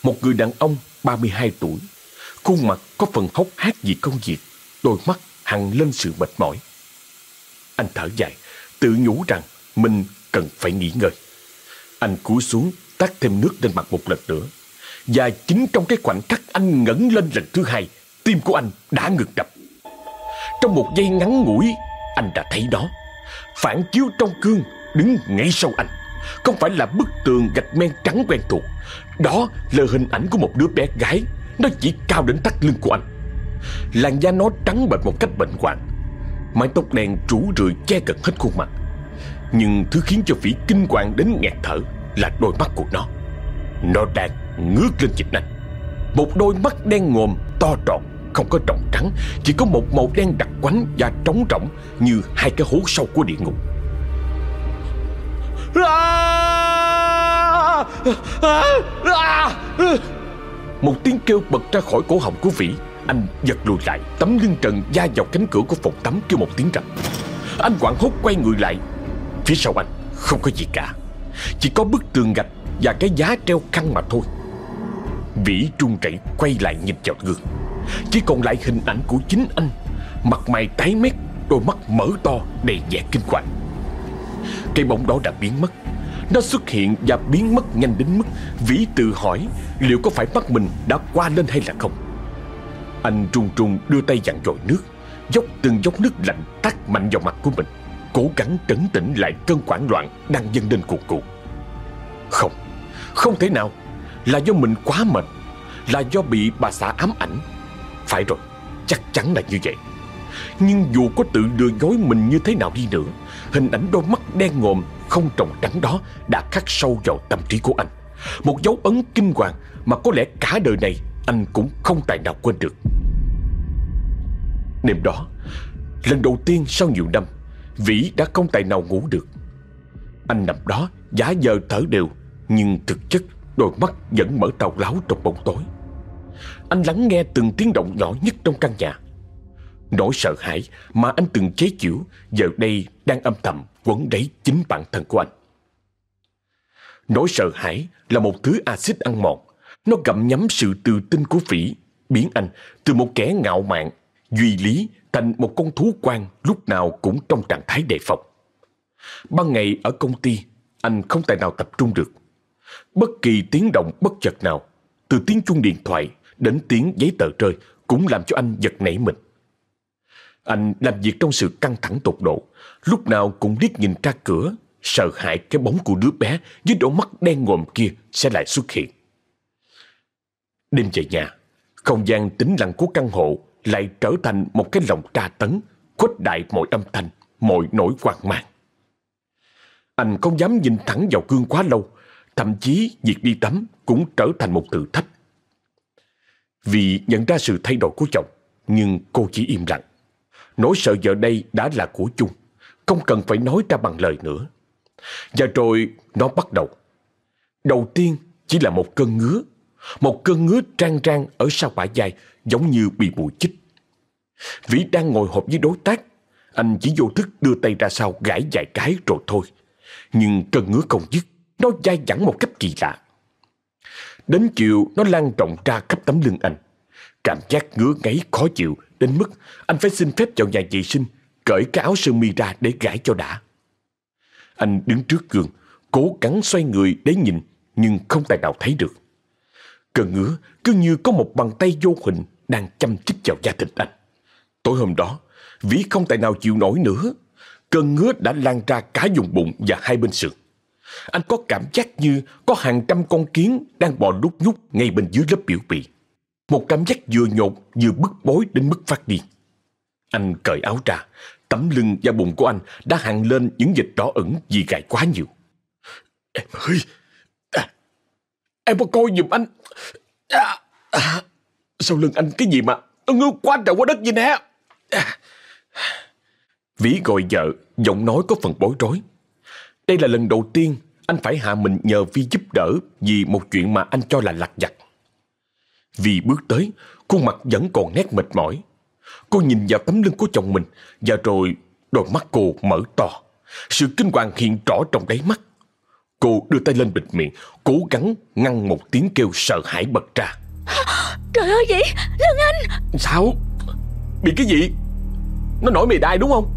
Một người đàn ông 32 tuổi, Khuôn mặt có phần hốc hác vì công việc, Đôi mắt hằn lên sự mệt mỏi. Anh thở dài, Tự nhủ rằng mình cần phải nghỉ ngơi. Anh cúi xuống tắt thêm nước lên mặt một lần nữa. Và chính trong cái khoảnh khắc anh ngẩng lên lần thứ hai, Tim của anh đã ngừng đập. Trong một giây ngắn ngủi, Anh đã thấy đó. Phản chiếu trong gương đứng ngay sau anh. Không phải là bức tường gạch men trắng quen thuộc. Đó là hình ảnh của một đứa bé gái. Nó chỉ cao đến thắt lưng của anh. Làn da nó trắng bệch một cách bệnh hoạn. Mái tóc đen rủ rượi che gần hết khuôn mặt. Nhưng thứ khiến cho Vĩ kinh hoàng đến nghẹt thở Là đôi mắt của nó. Nó đang ngước lên nhìn anh Một đôi mắt đen ngòm to tròn Không có tròng trắng Chỉ có một màu đen đặc quánh và trống rỗng Như hai cái hố sâu của địa ngục. Một tiếng kêu bật ra khỏi cổ họng của Vĩ. Anh giật lùi lại Tấm lưng trần da vào cánh cửa của phòng tắm kêu một tiếng rầm. Anh quảng hốt quay người lại. Phía sau anh không có gì cả. Chỉ có bức tường gạch Và cái giá treo khăn mà thôi Vĩ trung chạy quay lại nhìn vào gương. Chỉ còn lại hình ảnh của chính anh. Mặt mày tái mét Đôi mắt mở to đầy vẻ kinh hoàng. Cái bóng đó đã biến mất. Nó xuất hiện và biến mất nhanh đến mức Vĩ tự hỏi Liệu có phải mắt mình đã qua lên hay là không. Anh trung trung đưa tay dặn dội nước. Dốc từng dốc nước lạnh tắt mạnh vào mặt của mình Cố gắng trấn tĩnh lại cơn hoảng loạn Đang dâng lên cuồn cuộn. Không, không thể nào. Là do mình quá mệt Là do bị bà xã ám ảnh. Phải rồi, chắc chắn là như vậy. Nhưng dù có tự lừa dối mình như thế nào đi nữa Hình ảnh đôi mắt đen ngòm Không trồng trắng đó Đã khắc sâu vào tâm trí của anh. Một dấu ấn kinh hoàng Mà có lẽ cả đời này Anh cũng không tài nào quên được. Đêm đó Lần đầu tiên sau nhiều năm Vĩ đã không tài nào ngủ được. Anh nằm đó giả giờ thở đều Nhưng thực chất đôi mắt vẫn mở tàu láo trong bóng tối Anh lắng nghe từng tiếng động nhỏ nhất trong căn nhà Nỗi sợ hãi mà anh từng chế chịu Giờ đây đang âm thầm quấn đáy chính bản thân của anh Nỗi sợ hãi là một thứ axit ăn mòn Nó gặm nhắm sự tự tin của phỉ Biến anh từ một kẻ ngạo mạn Duy lý thành một con thú quan lúc nào cũng trong trạng thái đề phòng. Ban ngày ở công ty, anh không tài nào tập trung được. Bất kỳ tiếng động bất chợt nào, từ tiếng chuông điện thoại đến tiếng giấy tờ rơi cũng làm cho anh giật nảy mình. Anh làm việc trong sự căng thẳng tột độ, lúc nào cũng liếc nhìn ra cửa, sợ hãi cái bóng của đứa bé với đôi mắt đen ngòm kia sẽ lại xuất hiện. Đêm về nhà, không gian tĩnh lặng của căn hộ lại trở thành một cái lòng tra tấn, khuếch đại mọi âm thanh, mọi nỗi hoang mang. Anh không dám nhìn thẳng vào gương quá lâu, thậm chí việc đi tắm cũng trở thành một thử thách. Vì nhận ra sự thay đổi của chồng, Nhưng cô chỉ im lặng. Nỗi sợ giờ đây đã là của chung, không cần phải nói ra bằng lời nữa. Và rồi nó bắt đầu. Đầu tiên chỉ là một cơn ngứa, một cơn ngứa trang trang ở sau bả dài giống như bị bụi chích. Vĩ đang ngồi họp với đối tác, anh chỉ vô thức đưa tay ra sau gãi vài cái rồi thôi. Nhưng cơn ngứa không dứt, nó dai dẳng một cách kỳ lạ. Đến chiều nó lan rộng ra khắp tấm lưng anh. Cảm giác ngứa ngáy khó chịu đến mức anh phải xin phép vào nhà vệ sinh cởi cái áo sơ mi ra để gãi cho đã. Anh đứng trước gương, cố gắng xoay người để nhìn nhưng không tài nào thấy được. Cơn ngứa cứ như có một bàn tay vô hình đang chăm chích vào da thịt anh. Tối hôm đó, Vĩ không tài nào chịu nổi nữa. Cơn ngứa đã lan ra cả vùng bụng và hai bên sườn. Anh có cảm giác như có hàng trăm con kiến đang bò đút nhút ngay bên dưới lớp biểu bì. Một cảm giác vừa nhột vừa bức bối đến mức phát điên. Anh cởi áo ra, tấm lưng và bụng của anh đã hằn lên những dịch đỏ ẩn vì gài quá nhiều. Em ơi, à, em có coi giùm anh. À, à, sau lưng anh cái gì mà nó ngứa quá trời quá đất vậy nè. À. Vĩ gọi vợ, giọng nói có phần bối rối. Đây là lần đầu tiên anh phải hạ mình nhờ Vi giúp đỡ vì một chuyện mà anh cho là lặt vặt. Vi bước tới, khuôn mặt vẫn còn nét mệt mỏi. Cô nhìn vào tấm lưng của chồng mình và rồi đôi mắt cô mở to. Sự kinh hoàng hiện rõ trong đáy mắt. Cô đưa tay lên bịt miệng, cố gắng ngăn một tiếng kêu sợ hãi bật ra. Trời ơi vậy, Lân Anh Sao? Bị cái gì? Nó nổi mề đai đúng không?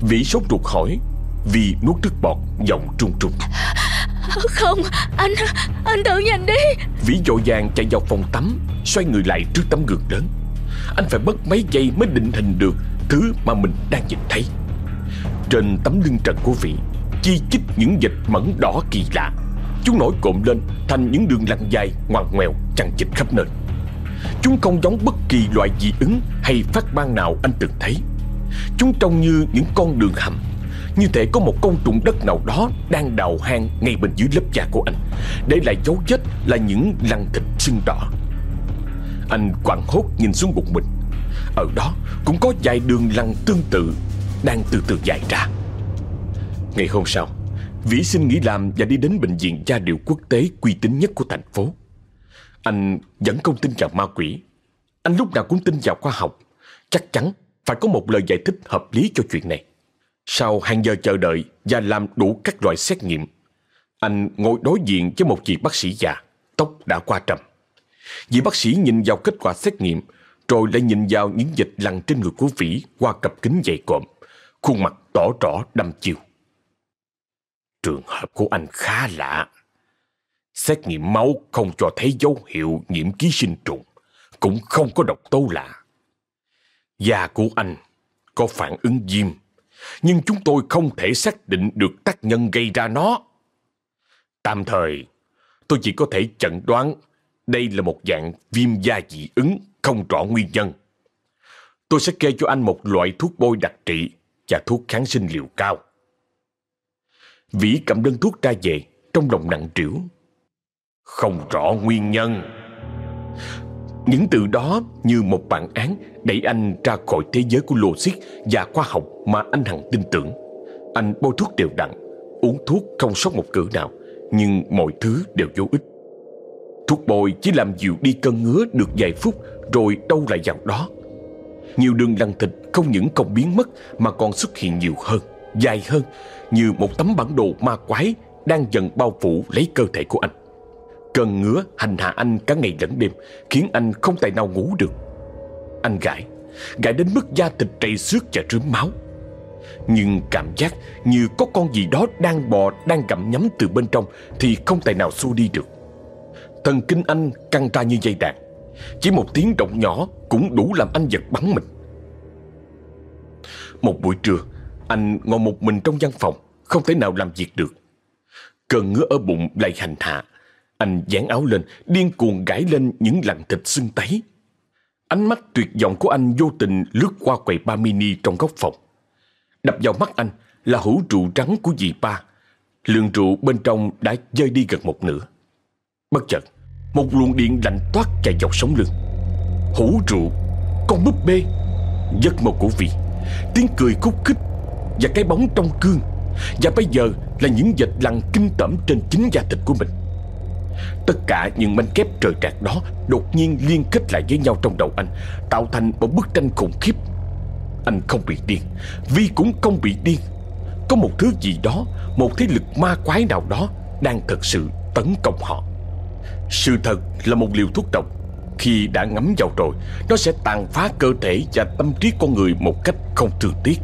Vĩ sốt ruột hỏi Vì nuốt nước bọt Giọng trung trung Không anh Anh tự nhìn đi. Vĩ dội vàng chạy vào phòng tắm Xoay người lại trước tấm gương lớn. Anh phải mất mấy giây mới định hình được Thứ mà mình đang nhìn thấy. Trên tấm lưng trần của Vĩ Chi chít những dịch mẫn đỏ kỳ lạ. Chúng nổi cộm lên Thành những đường lăn dài ngoằn ngoèo chằng chịt khắp nơi. Chúng không giống bất kỳ loại dị ứng hay phát ban nào anh từng thấy. Chúng trông như những con đường hầm, như thể có một con trùng đất nào đó đang đào hang ngay bên dưới lớp da của anh, để lại dấu vết là những lằn thịt sưng đỏ. Anh quặn hốt nhìn xuống bụng mình. Ở đó cũng có vài đường lằn tương tự đang từ từ dài ra. Ngày hôm sau, Vĩ xin nghỉ làm và đi đến bệnh viện gia điều quốc tế uy tín nhất của thành phố. Anh vẫn không tin vào ma quỷ. Anh lúc nào cũng tin vào khoa học. Chắc chắn phải có một lời giải thích hợp lý cho chuyện này. Sau hàng giờ chờ đợi và làm đủ các loại xét nghiệm, anh ngồi đối diện với một vị bác sĩ già, tóc đã qua trầm. Vị bác sĩ nhìn vào kết quả xét nghiệm, rồi lại nhìn vào những dịch lằn trên người của Vĩ qua cặp kính dày cộm, khuôn mặt tỏ rõ đăm chiêu. Trường hợp của anh khá lạ. Xét nghiệm máu không cho thấy dấu hiệu nhiễm ký sinh trùng, cũng không có độc tố lạ. Da của anh có phản ứng viêm, nhưng chúng tôi không thể xác định được tác nhân gây ra nó. Tạm thời, tôi chỉ có thể chẩn đoán đây là một dạng viêm da dị ứng không rõ nguyên nhân. Tôi sẽ kê cho anh một loại thuốc bôi đặc trị và thuốc kháng sinh liều cao. Vĩ cầm đơn thuốc ra về, trong lòng nặng trĩu không rõ nguyên nhân. Những từ đó như một bản án đẩy anh ra khỏi thế giới của logic và khoa học mà anh hằng tin tưởng. Anh bôi thuốc đều đặn, uống thuốc không sót một cử nào, nhưng mọi thứ đều vô ích. Thuốc bôi chỉ làm dịu đi cơn ngứa được vài phút rồi đâu lại vào đó. Nhiều đường lăn thịt không những không biến mất mà còn xuất hiện nhiều hơn, dài hơn, như một tấm bản đồ ma quái đang dần bao phủ lấy cơ thể của anh. Cơn ngứa hành hạ anh cả ngày lẫn đêm, Khiến anh không tài nào ngủ được. Anh gãi Gãi đến mức da thịt trầy xước và rướm máu. Nhưng cảm giác như có con gì đó đang bò, Đang gặm nhắm từ bên trong Thì không tài nào xua đi được. Thần kinh anh căng ra như dây đàn. Chỉ một tiếng động nhỏ Cũng đủ làm anh giật bắn mình. Một buổi trưa, Anh ngồi một mình trong văn phòng, Không thể nào làm việc được. Cơn ngứa ở bụng lại hành hạ anh dán áo lên, điên cuồng gãi lên những lằn thịt sưng tấy. Ánh mắt tuyệt vọng của anh vô tình lướt qua quầy ba mini trong góc phòng. Đập vào mắt anh là hũ rượu trắng của dì ba. Lượng rượu bên trong đã rơi đi gần một nửa. Bất chợt, một luồng điện lạnh toát chạy dọc sống lưng. Hũ rượu con búp bê Giấc mơ của vị Tiếng cười khúc khích Và cái bóng trong gương Và bây giờ là những vệt lằn kinh tởm trên chính da thịt của mình Tất cả những manh kép trời trạc đó Đột nhiên liên kết lại với nhau trong đầu anh, Tạo thành một bức tranh khủng khiếp. Anh không bị điên, Vi cũng không bị điên. Có một thứ gì đó, Một thế lực ma quái nào đó Đang thật sự tấn công họ. Sự thật là một liều thuốc độc. Khi đã ngấm vào rồi, Nó sẽ tàn phá cơ thể và tâm trí con người một cách không thương tiếc.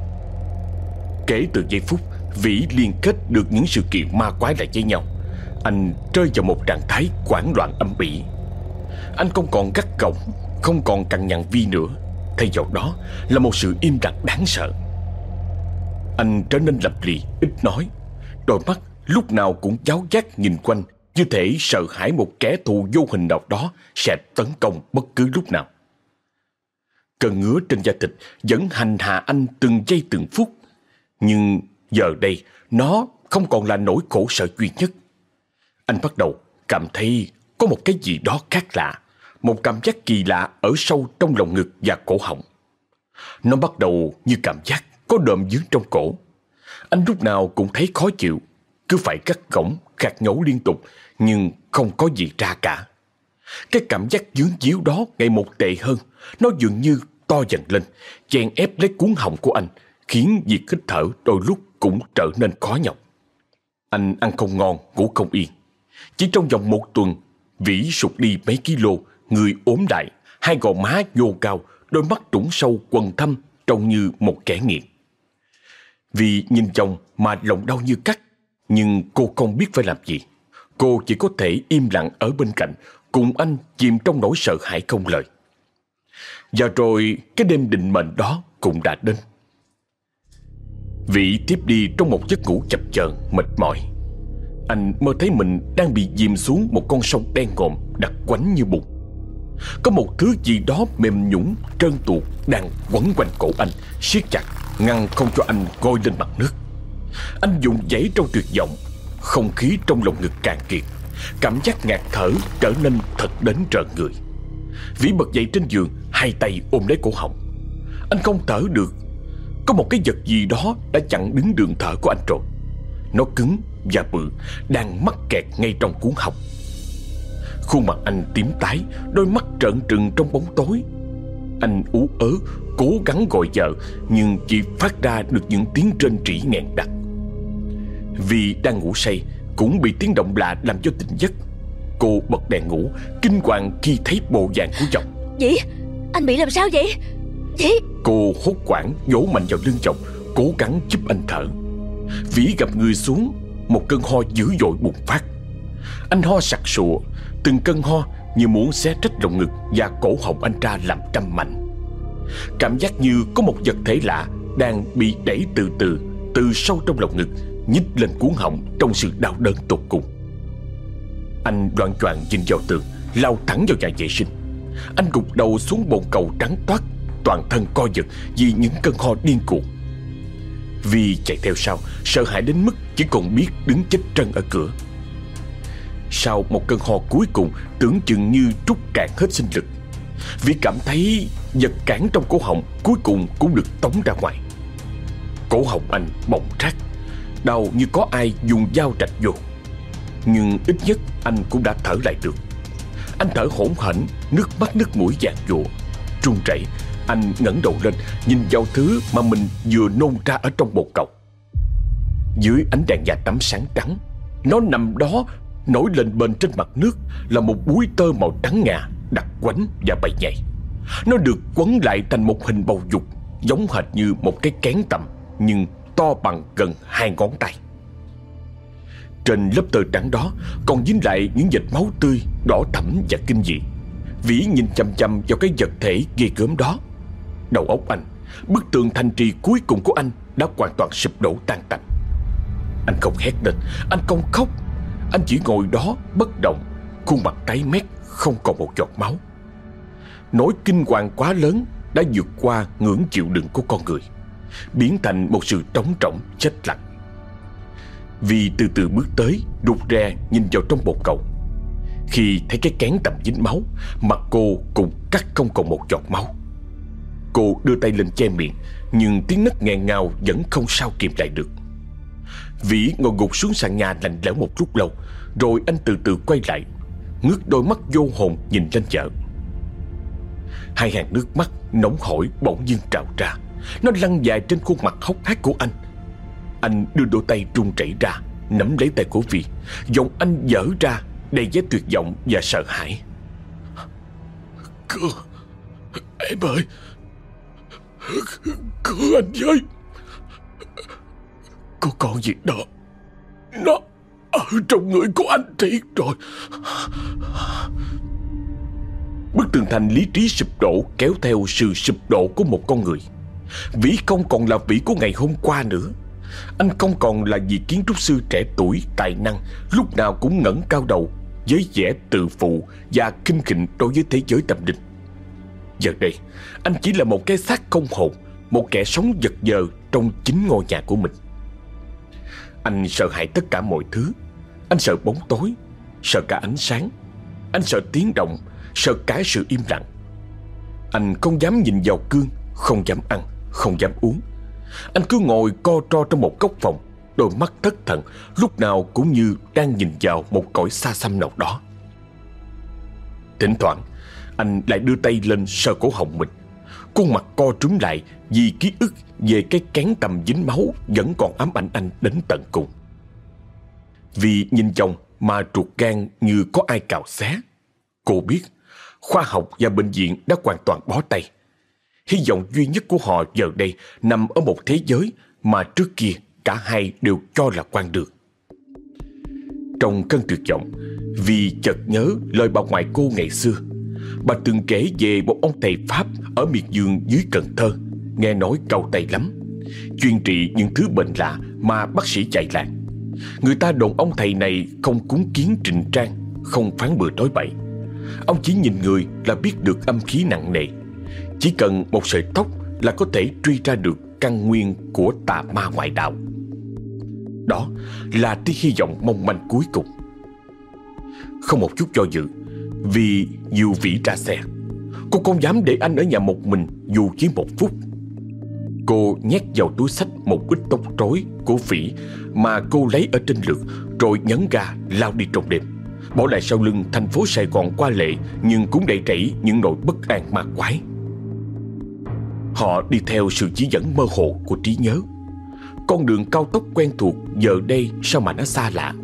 Kể từ giây phút, Vĩ liên kết được những sự kiện ma quái lại với nhau. Anh rơi vào một trạng thái hoảng loạn âm ỉ. Anh không còn gắt gỏng Không còn cằn nhằn Vi nữa. Thay vào đó là một sự im lặng đáng sợ. Anh trở nên lập lì, ít nói. Đôi mắt lúc nào cũng giáo giác nhìn quanh Như thể sợ hãi một kẻ thù vô hình nào đó Sẽ tấn công bất cứ lúc nào. Cơn ngứa trên da thịt Vẫn hành hạ anh từng giây từng phút. Nhưng giờ đây Nó không còn là nỗi khổ sở duy nhất. Anh bắt đầu cảm thấy Có một cái gì đó khác lạ Một cảm giác kỳ lạ Ở sâu trong lồng ngực và cổ họng. Nó bắt đầu như cảm giác Có đờm dướng trong cổ. Anh lúc nào cũng thấy khó chịu Cứ phải cắt cổng khạc nhổ liên tục Nhưng không có gì ra cả. Cái cảm giác dướng díu đó ngày một tệ hơn Nó dường như to dần lên chèn ép lấy cuốn họng của anh Khiến việc hít thở đôi lúc cũng trở nên khó nhọc. Anh ăn không ngon, ngủ không yên. Chỉ trong vòng một tuần, Vĩ sụt đi mấy kg Người ốm đại, Hai gò má nhô cao, Đôi mắt trũng sâu quần thâm, Trông như một kẻ nghiện. Vì nhìn chồng mà lòng đau như cắt, Nhưng cô không biết phải làm gì. Cô chỉ có thể im lặng ở bên cạnh, Cùng anh chìm trong nỗi sợ hãi không lời. Và rồi cái đêm định mệnh đó cũng đã đến. Vị tiếp đi trong một giấc ngủ chập chờn, mệt mỏi. Anh mơ thấy mình đang bị dìm xuống một con sông đen ngòm đặc quánh như bụng Có một thứ gì đó mềm nhũng, trơn tuột đang quấn quanh cổ anh siết chặt, ngăn không cho anh gôi lên mặt nước. Anh dùng giấy trong tuyệt vọng Không khí trong lồng ngực càng kiệt Cảm giác ngạt thở trở nên thật đến trợn người. Vĩ bật dậy trên giường Hai tay ôm lấy cổ họng. Anh không thở được Có một cái vật gì đó đã chặn đứng đường thở của anh rồi. Nó cứng và bự Đang mắc kẹt ngay trong cuốn họng Khuôn mặt anh tím tái Đôi mắt trợn trừng trong bóng tối. Anh ú ớ Cố gắng gọi vợ Nhưng chỉ phát ra được những tiếng trên trĩ nghẹn đặc. Vì đang ngủ say Cũng bị tiếng động lạ làm cho tỉnh giấc. Cô bật đèn ngủ Kinh hoàng khi thấy bộ dạng của chồng. Dĩ Anh bị làm sao vậy? Dĩ! Cô hốt quảng vỗ mạnh vào lưng chồng Cố gắng giúp anh thở Vĩ gặp người xuống, Một cơn ho dữ dội bùng phát. Anh ho sặc sụa, Từng cơn ho như muốn xé rách lồng ngực Và cổ họng anh ra làm trăm mảnh. Cảm giác như có một vật thể lạ Đang bị đẩy từ từ Từ sâu trong lồng ngực, Nhích lên cuốn họng trong sự đau đớn tột cùng. Anh loạn choạng nhìn vào tường, Lao thẳng vào nhà vệ sinh. Anh gục đầu xuống bồn cầu trắng toát, Toàn thân co giật vì những cơn ho điên cuồng. Vi chạy theo sau, Sợ hãi đến mức chỉ còn biết đứng chết trân ở cửa. Sau một cơn ho cuối cùng, Tưởng chừng như trút cạn hết sinh lực. Vi cảm thấy vật cản trong cổ họng Cuối cùng cũng được tống ra ngoài. Cổ họng anh bỗng rát Đau như có ai dùng dao rạch vô. Nhưng ít nhất anh cũng đã thở lại được. Anh thở hổn hển, Nước mắt nước mũi dạt dụa Trung rẩy anh ngẩng đầu lên, Nhìn vào thứ mà mình vừa nôn ra ở trong bồn cầu Dưới ánh đèn da tắm sáng trắng, Nó nằm đó, Nổi lên bên trên mặt nước, Là một búi tơ màu trắng ngà, Đặc quánh và bầy nhảy Nó được quấn lại thành một hình bầu dục, Giống hệt như một cái kén tầm, Nhưng to bằng gần hai ngón tay. Trên lớp tơ trắng đó Còn dính lại những vệt máu tươi, Đỏ thẫm và kinh dị. Vĩ nhìn chăm chăm vào cái vật thể ghê gớm đó. Đầu óc anh. Bức tường thành trì cuối cùng của anh Đã hoàn toàn sụp đổ tan tành. Anh không hét lên, Anh không khóc. Anh chỉ ngồi đó bất động, Khuôn mặt tái mét, không còn một giọt máu. Nỗi kinh hoàng quá lớn Đã vượt qua ngưỡng chịu đựng của con người, Biến thành một sự trống trọng chết lặng. Vì từ từ bước tới Đục ra nhìn vào trong bồn cầu. Khi thấy cái kén tầm dính máu, Mặt cô cũng cắt không còn một giọt máu. Cô đưa tay lên che miệng, Nhưng tiếng nấc nghẹn ngào vẫn không sao kìm lại được. Vĩ ngồi gục xuống sàn nhà lạnh lẽo một lúc lâu, Rồi anh từ từ quay lại, Ngước đôi mắt vô hồn nhìn lên vợ. Hai hàng nước mắt nóng hổi bỗng dưng trào ra, Nó lăn dài trên khuôn mặt hốc hác của anh. Anh đưa đôi tay run rẩy ra, Nắm lấy tay của Vi Giọng anh dở ra Đầy vẻ tuyệt vọng và sợ hãi. Cơ Em ơi! Cứu anh với Có con gì đó. Nó ở trong người của anh thiệt rồi. Bức tường thành lý trí sụp đổ kéo theo sự sụp đổ của một con người. Vĩ không còn là Vĩ của ngày hôm qua nữa. Anh không còn là vị kiến trúc sư trẻ tuổi, tài năng Lúc nào cũng ngẩng cao đầu Với vẻ tự phụ và kinh khỉnh đối với thế giới tâm linh Giờ đây, anh chỉ là một cái xác không hồn Một kẻ sống giật giờ trong chính ngôi nhà của mình. Anh sợ hãi tất cả mọi thứ. Anh sợ bóng tối Sợ cả ánh sáng. Anh sợ tiếng động Sợ cả sự im lặng. Anh không dám nhìn vào cương Không dám ăn, không dám uống. Anh cứ ngồi co tro trong một góc phòng Đôi mắt thất thần Lúc nào cũng như đang nhìn vào một cõi xa xăm nào đó. Thỉnh thoảng anh lại đưa tay lên sờ cổ họng mình Khuôn mặt co trúm lại Vì ký ức về cái kén tầm dính máu Vẫn còn ám ảnh anh đến tận cùng Vì nhìn chồng mà ruột gan như có ai cào xé Cô biết khoa học và bệnh viện đã hoàn toàn bó tay. Hy vọng duy nhất của họ giờ đây nằm ở một thế giới mà trước kia cả hai đều cho là quan đường. Trong cơn tuyệt vọng, vì chợt nhớ lời bà ngoại cô ngày xưa, bà từng kể về một ông thầy Pháp ở miệt dương dưới Cần Thơ, nghe nói cầu tay lắm, chuyên trị những thứ bệnh lạ mà bác sĩ chạy lạc. Người ta đồn ông thầy này không cúng kiến trình trang, không phán bừa nói bậy. Ông chỉ nhìn người là biết được âm khí nặng nề. Chỉ cần một sợi tóc là có thể truy ra được căn nguyên của tà ma ngoại đạo. Đó là tia hy vọng mong manh cuối cùng. Không một chút do dự vì dù vĩ ra xe, Cô không dám để anh ở nhà một mình dù chỉ một phút. Cô nhét vào túi sách một ít tóc rối của vĩ Mà cô lấy ở trên lượt Rồi nhấn ga lao đi trong đêm. Bỏ lại sau lưng thành phố Sài Gòn qua lệ Nhưng cũng đầy rẫy những nỗi bất an ma quái. Họ đi theo sự chỉ dẫn mơ hồ của trí nhớ. Con đường cao tốc quen thuộc giờ đây sao mà nó xa lạ?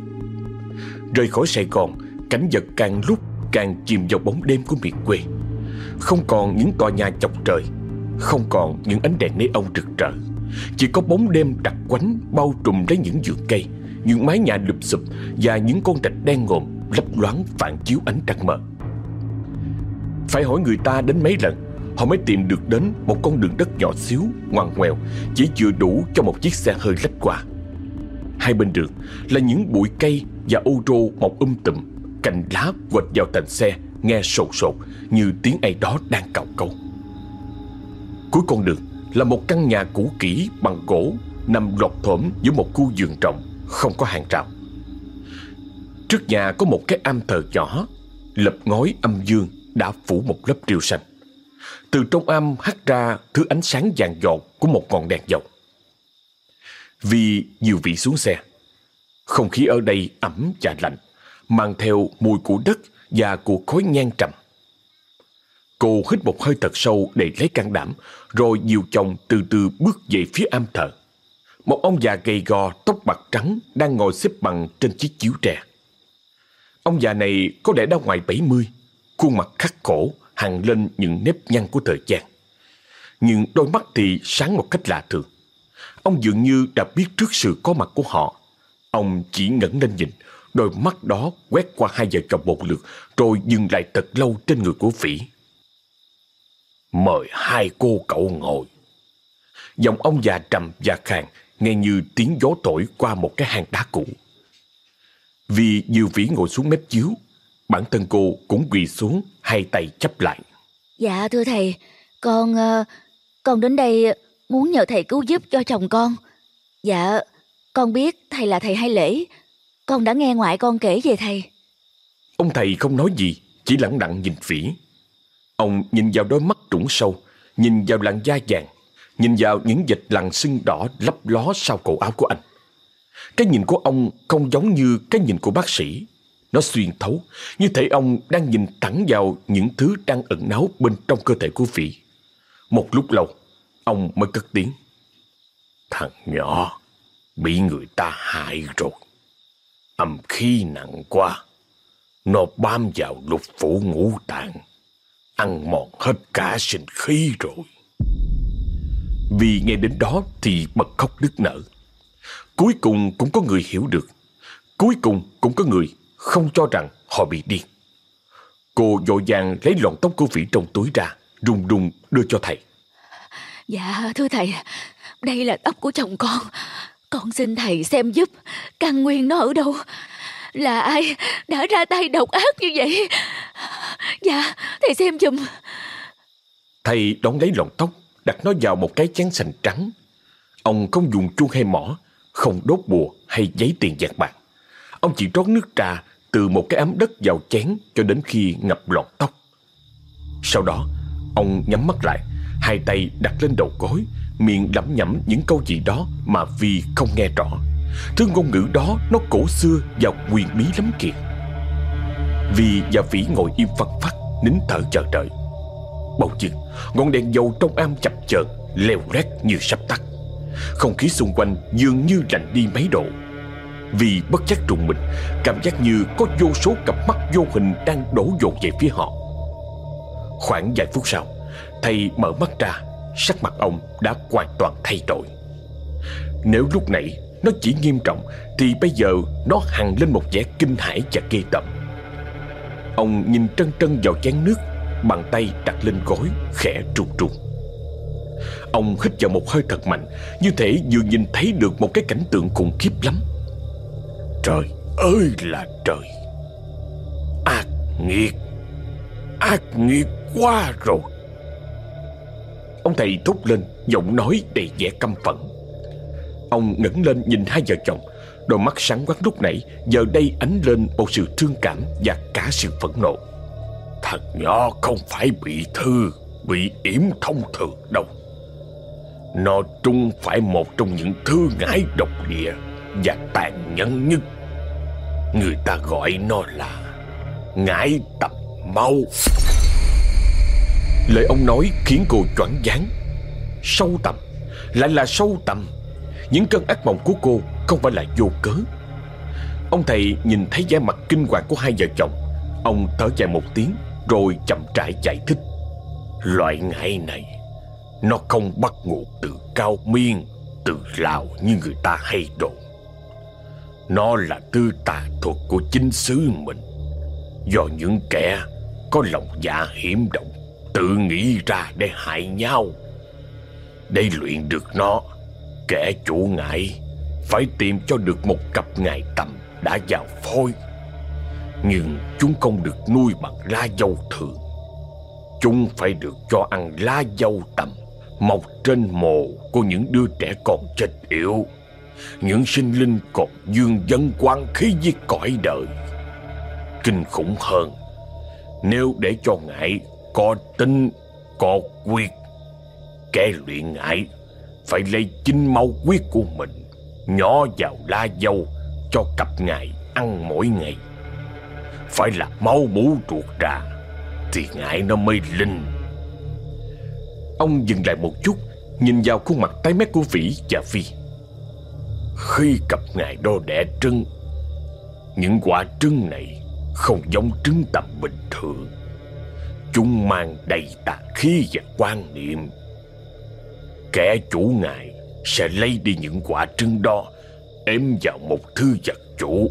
Rời khỏi Sài Gòn, Cảnh vật càng lúc càng chìm vào bóng đêm của miền quê. Không còn những tòa nhà chọc trời Không còn những ánh đèn neon rực rỡ. Chỉ có bóng đêm đặc quánh bao trùm lấy những vườn cây Những mái nhà lụp xụp Và những con rạch đen ngồm lấp loáng phản chiếu ánh trăng mờ. Phải hỏi người ta đến mấy lần Họ mới tìm được đến một con đường đất nhỏ xíu, ngoằn ngoèo Chỉ vừa đủ cho một chiếc xe hơi lách qua. Hai bên đường là những bụi cây và ô rô mọc um tùm. Cành lá quệt vào thành xe, Nghe sột sột, như tiếng ai đó đang cào câu. Cuối con đường là một căn nhà cũ kỹ bằng gỗ, Nằm lọt thổm giữa một khu vườn rộng Không có hàng rào. Trước nhà có một cái am thờ nhỏ, Lập ngói âm dương đã phủ một lớp rêu xanh. Từ trong am hắt ra thứ ánh sáng vàng giọt của một ngọn đèn dầu. Vì nhiều vị xuống xe, Không khí ở đây ẩm và lạnh. Mang theo mùi của đất và của khói nhang trầm Cô hít một hơi thật sâu để lấy can đảm Rồi dìu chồng từ từ bước về phía am thờ Một ông già gầy gò tóc bạc trắng Đang ngồi xếp bằng trên chiếc chiếu tre Ông già này có lẽ đã ngoài 70, khuôn mặt khắc khổ, hằn lên những nếp nhăn của thời gian. Nhưng đôi mắt thì sáng một cách lạ thường. Ông dường như đã biết trước sự có mặt của họ. Ông chỉ ngẩng lên nhìn, đôi mắt đó quét qua hai vợ chồng một lượt, rồi dừng lại thật lâu trên người của Vĩ. Mời hai cô cậu ngồi. Giọng ông già trầm và khàn, nghe như tiếng gió thổi qua một cái hang đá cũ. Vì Diệu Vĩ ngồi xuống mép chiếu, bản thân cô cũng quỳ xuống, hai tay chấp lại. Dạ thưa thầy, con ờ, con đến đây muốn nhờ thầy cứu giúp cho chồng con. Dạ, con biết thầy là thầy hay lễ, con đã nghe ngoại con kể về thầy. Ông thầy không nói gì, chỉ lặng lặng nhìn Vĩ. Ông nhìn vào đôi mắt trũng sâu, nhìn vào làn da vàng, nhìn vào những vệt lằn sưng đỏ lấp ló sau cổ áo của anh. Cái nhìn của ông không giống như cái nhìn của bác sĩ. Nó xuyên thấu, như thể ông đang nhìn thẳng vào những thứ đang ẩn náu bên trong cơ thể của Vĩ. Một lúc lâu, ông mới cất tiếng. Thằng nhỏ, bị người ta hại rồi. Âm khí nặng quá, nó bám vào lục phủ ngũ tạng, ăn mòn hết cả sinh khí rồi. Vì nghe đến đó thì bật khóc nức nở. Cuối cùng cũng có người hiểu được. Cuối cùng cũng có người không cho rằng họ bị điên. Cô vội vàng lấy lọn tóc của Vĩ trong túi ra, run run đưa cho thầy. Dạ thưa thầy Đây là tóc của chồng con con xin thầy xem giúp. Căn nguyên nó ở đâu? Là ai đã ra tay độc ác như vậy? Dạ thầy xem giùm. Thầy đón lấy lọn tóc, Đặt nó vào một cái chén sành trắng. Ông không dùng chuông hay mỏ, Không đốt bùa hay giấy tiền vàng bạc. Ông chỉ rót nước trà Từ một cái ấm đất vào chén Cho đến khi ngập lọn tóc. Sau đó, Ông nhắm mắt lại, Hai tay đặt lên đầu gối Miệng lẩm nhẩm những câu gì đó Mà Vi không nghe rõ. Thứ ngôn ngữ đó nó cổ xưa Và quyền bí lắm kìa. Vi và Vĩ ngồi im phăng phát Nín thở chờ đợi. Bỗng dưng ngọn đèn dầu trong am chập chờn Leo lét như sắp tắt. Không khí xung quanh dường như lạnh đi mấy độ. Vì bất giác trùng mình, Cảm giác như có vô số cặp mắt vô hình Đang đổ dồn về phía họ. Khoảng vài phút sau, Thầy mở mắt ra Sắc mặt ông đã hoàn toàn thay đổi. Nếu lúc nãy Nó chỉ nghiêm trọng, Thì bây giờ nó hằn lên một vẻ kinh hãi và ghê tởm. Ông nhìn trân trân vào chén nước, Bàn tay đặt lên gối, Khẽ trùng trùng Ông hít vào một hơi thật mạnh, Như thể vừa nhìn thấy được một cái cảnh tượng khủng khiếp lắm. Trời ơi là trời! Ác nghiệt! Ác nghiệt quá rồi! Ông thầy thúc lên, Giọng nói đầy vẻ căm phẫn. Ông ngẩng lên nhìn hai vợ chồng, Đôi mắt sáng quắc lúc nãy, Giờ đây ánh lên một sự thương cảm Và cả sự phẫn nộ. Thằng nhỏ không phải bị thư, Bị yểm thông thường đâu. Nó trung phải một trong những thư ngãi độc địa Và tàn nhẫn nhất. Người ta gọi nó là ngãi tập mau Lời ông nói khiến cô choáng váng. Sâu tầm, Lại là sâu tầm. Những cơn ác mộng của cô không phải là vô cớ. Ông thầy nhìn thấy vẻ mặt kinh hoàng của hai vợ chồng. Ông thở dài một tiếng, Rồi chậm rãi giải thích. Loại ngải này, Nó không bắt nguồn từ cao miên, Từ Lào như người ta hay đồn. Nó là tư tà thuật của chính xứ mình. Do những kẻ có lòng dạ hiểm động tự nghĩ ra để hại nhau. Để luyện được nó, kẻ chủ ngại phải tìm cho được một cặp ngài tầm đã vào phôi. Nhưng chúng không được nuôi bằng lá dâu thường. Chúng phải được cho ăn lá dâu tầm mọc trên mồ của những đứa trẻ còn chết yếu. Những sinh linh còn dương dân quan khí với cõi đời. Kinh khủng hơn, nếu để cho ngại có tính, có quyết. Kẻ luyện ngại phải lấy chính máu quyết của mình nhỏ vào la dâu cho cặp ngài ăn mỗi ngày. Phải là máu bú ruột ra thì ngại nó mới linh. Ông dừng lại một chút, nhìn vào khuôn mặt tái mét của Vĩ và Phi. Khi cặp ngài đo đẻ trứng, những quả trứng này không giống trứng tầm bình thường. Chúng mang đầy tà khí và quan niệm. Kẻ chủ ngài sẽ lấy đi những quả trứng đó Ếm vào một thứ vật chủ.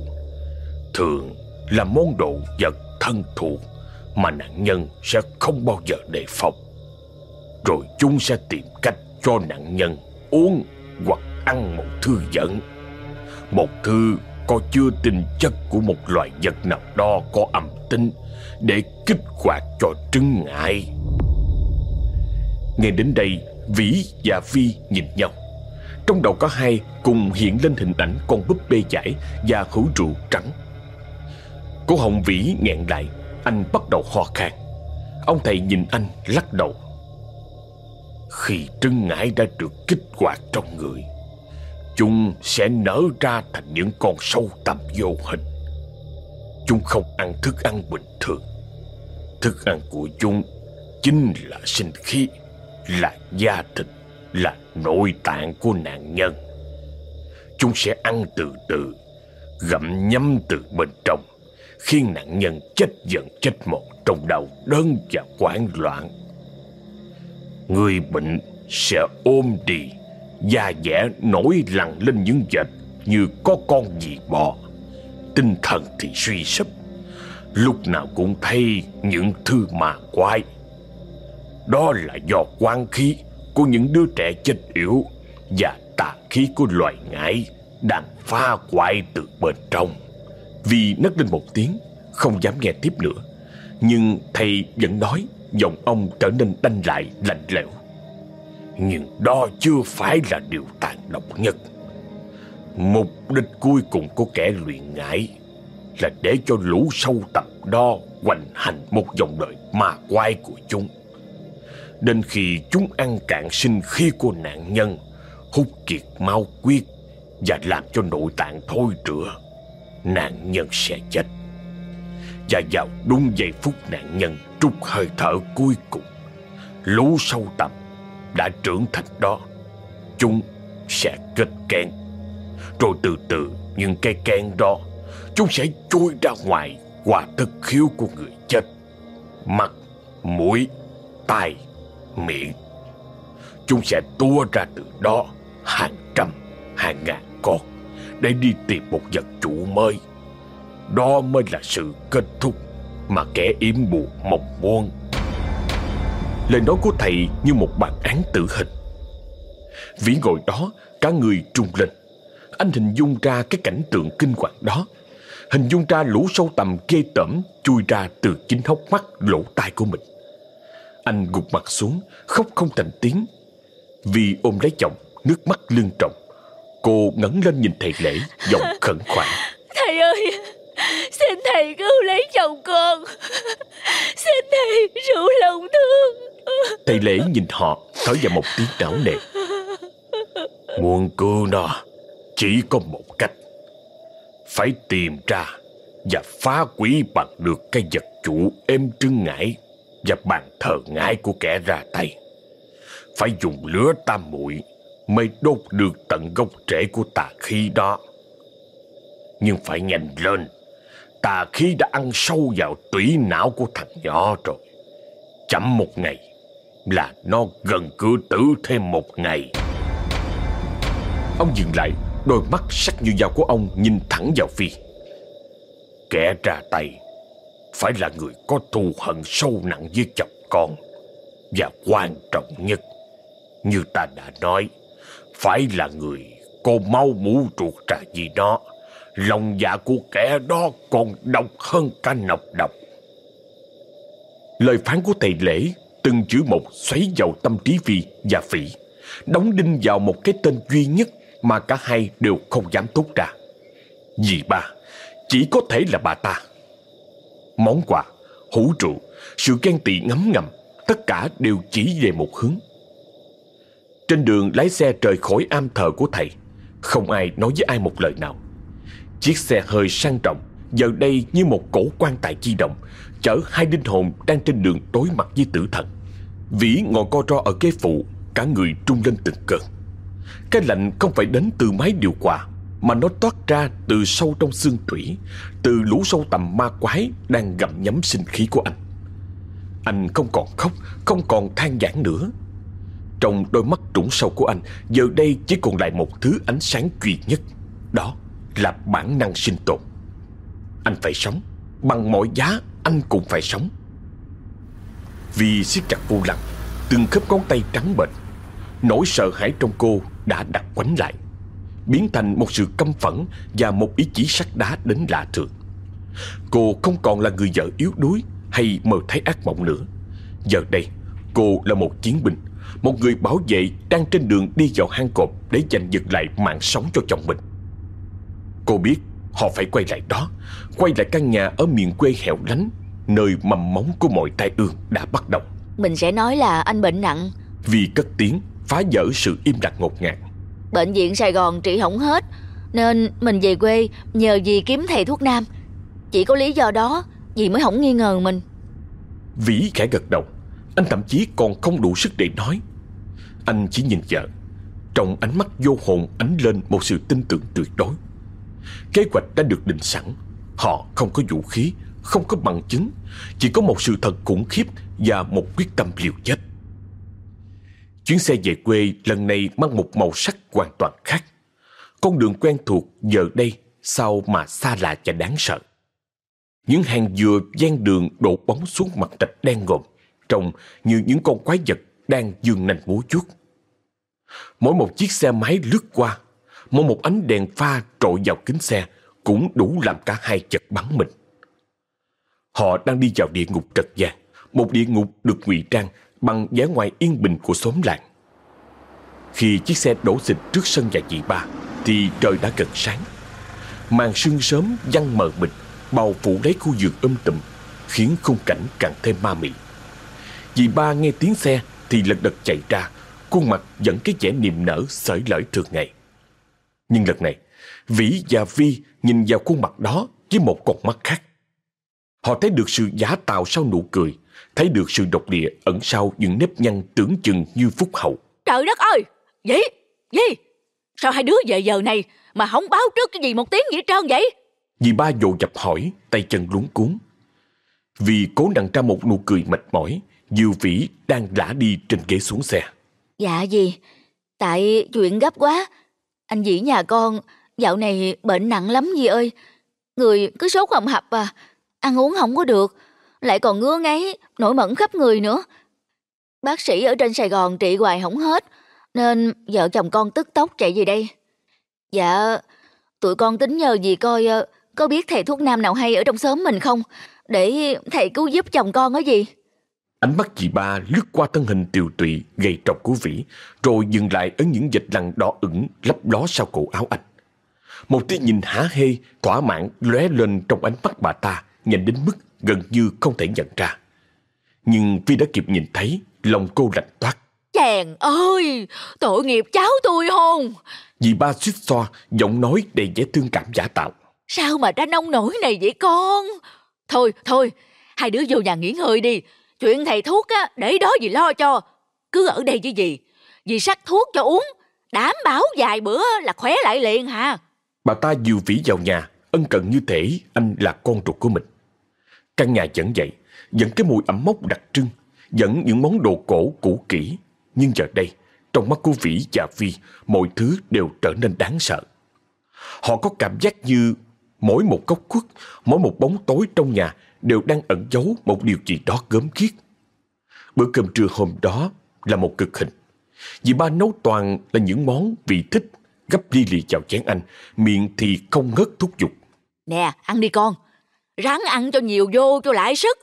Thường là món đồ vật thân thuộc Mà nạn nhân sẽ không bao giờ đề phòng. Rồi chúng sẽ tìm cách cho nạn nhân uống hoặc ăn một thư dẫn Một thư có chứa tinh chất của một loại vật nào đó có âm tính để kích hoạt cho trứng ngại. Nghe đến đây, Vĩ và Vi nhìn nhau. Trong đầu có hai cùng hiện lên hình ảnh con búp bê giải và khẩu rượu trắng. Cô Hồng Vĩ nghẹn lại, anh bắt đầu ho khan. Ông thầy nhìn anh lắc đầu. Khi trứng ngải đã được kích hoạt trong người Chúng sẽ nở ra thành những con sâu tầm vô hình Chúng không ăn thức ăn bình thường. Thức ăn của chúng chính là sinh khí, Là da thịt Là nội tạng của nạn nhân. Chúng sẽ ăn từ từ, Gặm nhấm từ bên trong. Khiến nạn nhân chết dần chết một Trong đầu đớn và hoảng loạn, Người bệnh sẽ ôm đi, Da dẻ nổi lằn lên những vệt Như có con gì bò. Tinh thần thì suy sụp. Lúc nào cũng thấy những thứ mà quái. Đó là do quan khí của những đứa trẻ chết yếu Và tà khí của loài ngải đang phá hoại từ bên trong. Vì nấc lên một tiếng, Không dám nghe tiếp nữa. Nhưng thầy vẫn nói, Giọng ông trở nên đanh lại, lạnh lẽo. Nhưng đó chưa phải là điều tàn độc nhất. Mục đích cuối cùng của kẻ luyện ngải Là để cho lũ sâu tập đo hoành hành một dòng đời ma quái của chúng. Đến khi chúng ăn cạn sinh khi của nạn nhân, Hút kiệt máu quyết Và làm cho nội tạng thôi rửa, Nạn nhân sẽ chết. Và vào đúng giây phút nạn nhân trút hơi thở cuối cùng, Lũ sâu tập đã trưởng thành đó, Chúng sẽ kết kén. Rồi từ từ những cây kén đó Chúng sẽ chui ra ngoài qua thực khiếu của người chết. Mặt mũi, tai, miệng. Chúng sẽ tua ra từ đó hàng trăm, hàng ngàn con Để đi tìm một vật chủ mới. Đó mới là sự kết thúc mà kẻ yếm bù mong muốn. Lời nói của thầy như một bản án tử hình. Vĩ ngồi đó Cả người trung lên. Anh hình dung ra cái cảnh tượng kinh hoàng đó. Hình dung ra lũ sâu tầm ghê tởm Chui ra từ chính hốc mắt lỗ tai của mình. Anh gục mặt xuống Khóc không thành tiếng. Vì ôm lấy chồng Nước mắt lưng trọng Cô ngẩng lên nhìn thầy lễ Giọng khẩn khoản. Thầy ơi Xin thầy cứu lấy chồng con. Xin thầy rủ lòng thương. Thầy lễ nhìn họ Thở vào một tiếng não nề. Muốn cứu nó chỉ có một cách. Phải tìm ra Và phá quỷ bằng được cái vật chủ êm trưng ngải Và bàn thờ ngải của kẻ ra tay. Phải dùng lửa tam muội Mới đốt được tận gốc rễ của tà khí đó. Nhưng phải nhanh lên. Tà khí đã ăn sâu vào tủy não của thằng nhỏ rồi. Chậm một ngày Là nó gần cửa tử thêm một ngày. Ông dừng lại. Đôi mắt sắc như dao của ông nhìn thẳng vào Phi. Kẻ ra tay Phải là người có thù hận sâu nặng với chồng con. Và quan trọng nhất, Như ta đã nói, Phải là người có máu mũ ruột trà gì đó Lòng dạ của kẻ đó còn độc hơn cả nọc độc. Lời phán của thầy lễ Từng chữ một xoáy vào tâm trí Phi và Phỉ, Đóng đinh vào một cái tên duy nhất mà cả hai đều không dám thốt ra. Vì ba Chỉ có thể là bà ta. Món quà, hũ trụ, Sự ghen tị ngấm ngầm Tất cả đều chỉ về một hướng. Trên đường lái xe rời khỏi am thờ của thầy Không ai nói với ai một lời nào. Chiếc xe hơi sang trọng Giờ đây như một cổ quan tài di động Chở hai linh hồn đang trên đường đối mặt với tử thần. Vĩ ngồi co ro ở ghế phụ Cả người trung lên từng cơn. Cái lạnh không phải đến từ máy điều hòa, Mà nó toát ra từ sâu trong xương thủy Từ lũ sâu tầm ma quái Đang gặm nhấm sinh khí của anh. Anh không còn khóc, Không còn than vãn nữa. Trong đôi mắt trũng sâu của anh, Giờ đây chỉ còn lại một thứ ánh sáng duy nhất, Đó là bản năng sinh tồn. Anh phải sống, Bằng mọi giá anh cũng phải sống. Vì siết chặt vô lặng Từng khớp ngón tay trắng bệnh Nỗi sợ hãi trong cô đã đặt quánh lại Biến thành một sự căm phẫn Và một ý chí sắt đá đến lạ thường. Cô không còn là người vợ yếu đuối Hay mơ thấy ác mộng nữa. Giờ đây cô là một chiến binh Một người bảo vệ đang trên đường đi vào hang cọp Để giành giật lại mạng sống cho chồng mình. Cô biết họ phải quay lại đó Quay lại căn nhà ở miền quê hẻo lánh Nơi mầm móng của mọi tai ương đã bắt đầu. Mình sẽ nói là anh bệnh nặng. Vì cất tiếng phá vỡ sự im lặng ngột ngạt. Bệnh viện Sài Gòn trị không hết Nên mình về quê nhờ dì kiếm thầy thuốc nam. Chỉ có lý do đó Dì mới không nghi ngờ mình. Vĩ khẽ gật đầu. Anh thậm chí còn không đủ sức để nói. Anh chỉ nhìn vợ. Trong ánh mắt vô hồn ánh lên một sự tin tưởng tuyệt đối. Kế hoạch đã được định sẵn. Họ không có vũ khí Không có bằng chứng. Chỉ có một sự thật khủng khiếp Và một quyết tâm liều chết Chuyến xe về quê lần này mang một màu sắc hoàn toàn khác Con đường quen thuộc giờ đây Sao mà xa lạ và đáng sợ những hàng dừa gian đường đổ bóng xuống mặt trạch đen ngòm, trông như những con quái vật đang dương nành múa chuốt. Mỗi một chiếc xe máy lướt qua, mỗi một ánh đèn pha trội vào kính xe cũng đủ làm cả hai chật bắn mình. Họ đang đi vào địa ngục trật gian, một địa ngục được ngụy trang bằng vẻ ngoài yên bình của xóm làng. Khi chiếc xe đổ xịt trước sân nhà chị ba, thì trời đã gần sáng. Màn sương sớm văng mờ mịt bao phủ lấy khu vườn âm tùm, khiến khung cảnh càng thêm ma mị. Dì ba nghe tiếng xe thì lật đật chạy ra, khuôn mặt vẫn cái vẻ niềm nở sởi lởi thường ngày. Nhưng lần này, Vĩ và Vi nhìn vào khuôn mặt đó với một con mắt khác. Họ thấy được sự giả tạo sau nụ cười, thấy được sự độc địa ẩn sau những nếp nhăn tưởng chừng như phúc hậu. Trời đất ơi! Gì? Gì? Sao hai đứa về giờ này mà không báo trước cái gì một tiếng hết trơn vậy? Dì ba dồ dập hỏi, tay chân luống cuốn. Vì cố nặng ra một nụ cười mệt mỏi, Diêu Vĩ đang lả đi trên ghế xuống xe. Dạ gì? Tại chuyện gấp quá. Anh Dĩ nhà con dạo này bệnh nặng lắm gì ơi. Người cứ sốt hầm hập à. Ăn uống không có được. Lại còn ngứa ngáy, nổi mẩn khắp người nữa. Bác sĩ ở trên Sài Gòn trị hoài không hết. Nên vợ chồng con tức tốc chạy về đây. Dạ, tụi con tính nhờ gì coi ờ, có biết thầy thuốc nam nào hay ở trong xóm mình không? Để thầy cứu giúp chồng con ở gì? Ánh mắt chị ba lướt qua thân hình tiều tụy, gầy trọc của Vĩ, rồi dừng lại ở những dịch lằn đỏ ửng lấp ló sau cổ áo anh. Một tia nhìn há hê, thỏa mãn lóe lên trong ánh mắt bà ta, nhìn đến mức gần như không thể nhận ra. Nhưng Vi đã kịp nhìn thấy, lòng cô lạnh toát. Chàng ơi, tội nghiệp cháu tôi hôn. Dì ba suýt xoa, giọng nói đầy vẻ thương cảm giả tạo. Sao mà ra nông nổi này vậy con? Thôi, thôi, hai đứa vô nhà nghỉ ngơi đi. Chuyện thầy thuốc á, để đó dì lo cho. Cứ ở đây với dì. Dì sắc thuốc cho uống. Đảm bảo vài bữa là khỏe lại liền hả? Bà ta dìu vĩ vào nhà, ân cần như thể anh là con ruột của mình. Căn nhà vẫn vậy, vẫn cái mùi ẩm mốc đặc trưng, vẫn những món đồ cổ cũ kỹ. Nhưng giờ đây, trong mắt của Vĩ và Vi, mọi thứ đều trở nên đáng sợ. Họ có cảm giác như Mỗi một góc khuất, mỗi một bóng tối trong nhà đều đang ẩn giấu một điều gì đó gớm ghiếc. Bữa cơm trưa hôm đó là một cực hình. Dì ba nấu toàn là những món vị thích, gấp ly lì chào chén anh, miệng thì không ngớt thúc giục. Nè, ăn đi con. Ráng ăn cho nhiều vô cho lại sức.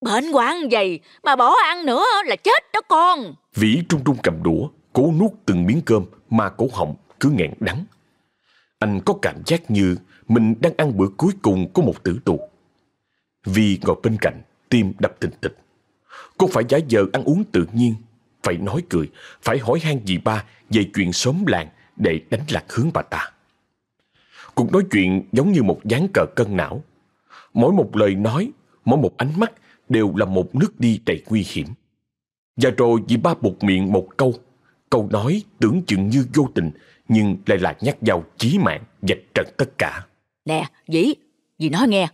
Bệnh hoạn vậy mà bỏ ăn nữa là chết đó con. Vĩ trung trung cầm đũa, cố nuốt từng miếng cơm mà cổ họng cứ nghẹn đắng. Anh có cảm giác như mình đang ăn bữa cuối cùng của một tử tù. Vì ngồi bên cạnh, tim đập thình thịch. Cô phải giả vờ ăn uống tự nhiên, phải nói cười, phải hỏi han dì ba về chuyện xóm làng để đánh lạc hướng bà ta. Cuộc nói chuyện giống như một dáng cờ cân não. Mỗi một lời nói, mỗi một ánh mắt đều là một nước đi đầy nguy hiểm. Và rồi dì ba buộc miệng một câu, câu nói tưởng chừng như vô tình nhưng lại là nhát dao chí mạng dạch trật tất cả. Nè, dĩ, dì nói nghe.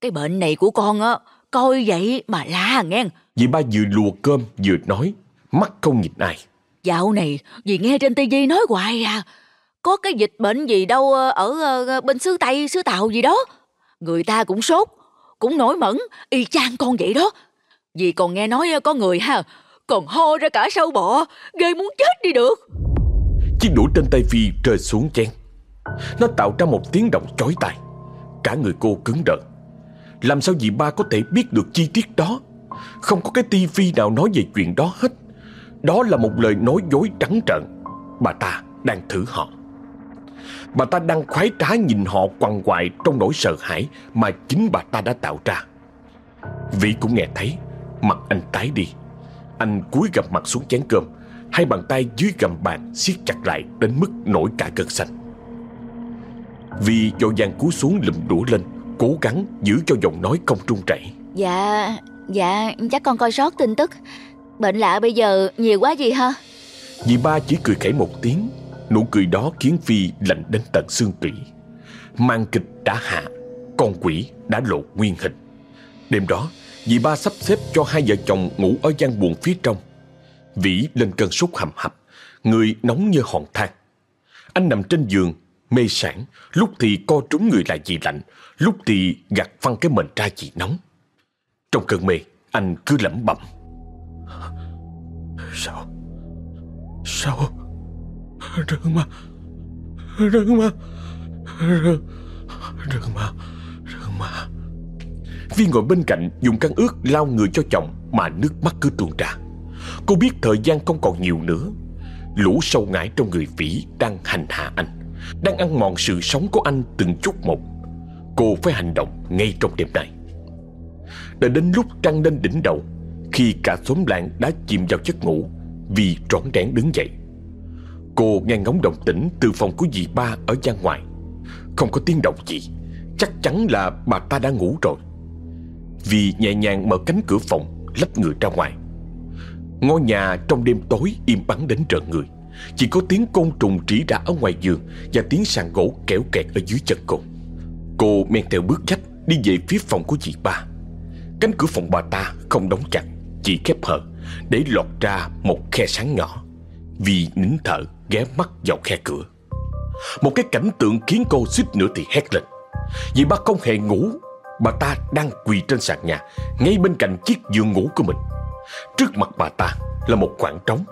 Cái bệnh này của con á, coi vậy mà la nghe. Dì ba vừa lùa cơm vừa nói, mắt không nhìn ai. Dạo này, dì nghe trên tivi nói hoài à. Có cái dịch bệnh gì đâu ờ, ở ờ, bên xứ Tây, xứ Tàu gì đó. Người ta cũng sốt, cũng nổi mẫn y chang con vậy đó. vì còn nghe nói ờ, có người ha, còn ho ra cả sâu bọ, ghê muốn chết đi được. Chiếc đũa trên tay Phi rơi xuống chén. Nó tạo ra một tiếng động chói tai. Cả người cô cứng đờ. Làm sao dì ba có thể biết được chi tiết đó? Không có cái tivi nào nói về chuyện đó hết. Đó là một lời nói dối trắng trợn. Bà ta đang thử họ Bà ta đang khoái trá nhìn họ quằn quại Trong nỗi sợ hãi Mà chính bà ta đã tạo ra. Vĩ cũng nghe thấy Mặt anh tái đi. Anh cúi gập mặt xuống chén cơm Hai bàn tay dưới gầm bàn siết chặt lại Đến mức nổi cả cơn xanh. Vì dội vàng cúi xuống lụm đũa lên Cố gắng giữ cho giọng nói không trung chảy. Dạ, dạ, chắc con coi sót tin tức. Bệnh lạ bây giờ nhiều quá gì ha? Dì ba chỉ cười khẩy một tiếng Nụ cười đó khiến Phi lạnh đến tận xương tủy. Mang kịch đã hạ, Con quỷ đã lộ nguyên hình. Đêm đó, Dì ba sắp xếp cho hai vợ chồng ngủ ở gian buồn phía trong. Vĩ lên cơn sốt hầm hập, Người nóng như hòn than. Anh nằm trên giường, Mê sản Lúc thì co trúng người lại dì lạnh, Lúc thì gạt phăng cái mền ra dì nóng. Trong cơn mê, Anh cứ lẩm bẩm. Sao? Sao? Rừng mà. Rừng mà. Rừng. Rừng mà. Rừng mà. Vi ngồi bên cạnh dùng khăn ướt lau người cho chồng Mà nước mắt cứ tuôn ra. Cô biết thời gian không còn nhiều nữa. Lũ sâu ngải trong người Vĩ đang hành hạ anh, Đang ăn mòn sự sống của anh từng chút một. Cô phải hành động ngay trong đêm nay. Đã đến lúc trăng lên đỉnh đầu, Khi cả xóm làng đã chìm vào giấc ngủ Vì trọn rén đứng dậy. Cô nghe ngóng động tĩnh từ phòng của dì ba ở gian ngoài. Không có tiếng động gì. Chắc chắn là bà ta đã ngủ rồi. Vì nhẹ nhàng mở cánh cửa phòng, Lách người ra ngoài. Ngôi nhà trong đêm tối im bắn đến trợn người. Chỉ có tiếng côn trùng rỉ rả ở ngoài giường Và tiếng sàn gỗ kéo kẹt ở dưới chân cô. Cô men theo bước dách Đi về phía phòng của dì ba. Cánh cửa phòng bà ta không đóng chặt, Chỉ khép hờ Để lọt ra một khe sáng nhỏ. Vì nín thở ghé mắt vào khe cửa. Một cái cảnh tượng khiến cô suýt nữa thì hét lên. Vì bà không hề ngủ, Bà ta đang quỳ trên sàn nhà, Ngay bên cạnh chiếc giường ngủ của mình. Trước mặt bà ta là một khoảng trống,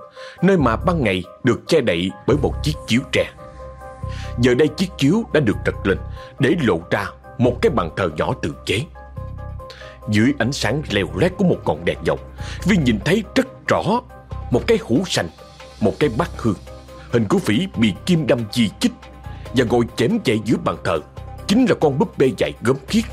Nơi mà ban ngày được che đậy bởi một chiếc chiếu tre. Giờ đây chiếc chiếu đã được trật lên Để lộ ra một cái bàn thờ nhỏ tự chế. Dưới ánh sáng leo lét của một ngọn đèn dầu Vi nhìn thấy rất rõ Một cái hũ xanh Một cái bát hương. Hình của phỉ bị kim đâm chi chích Và ngồi chém chạy giữa bàn thờ. Chính là con búp bê dạy gớm khiết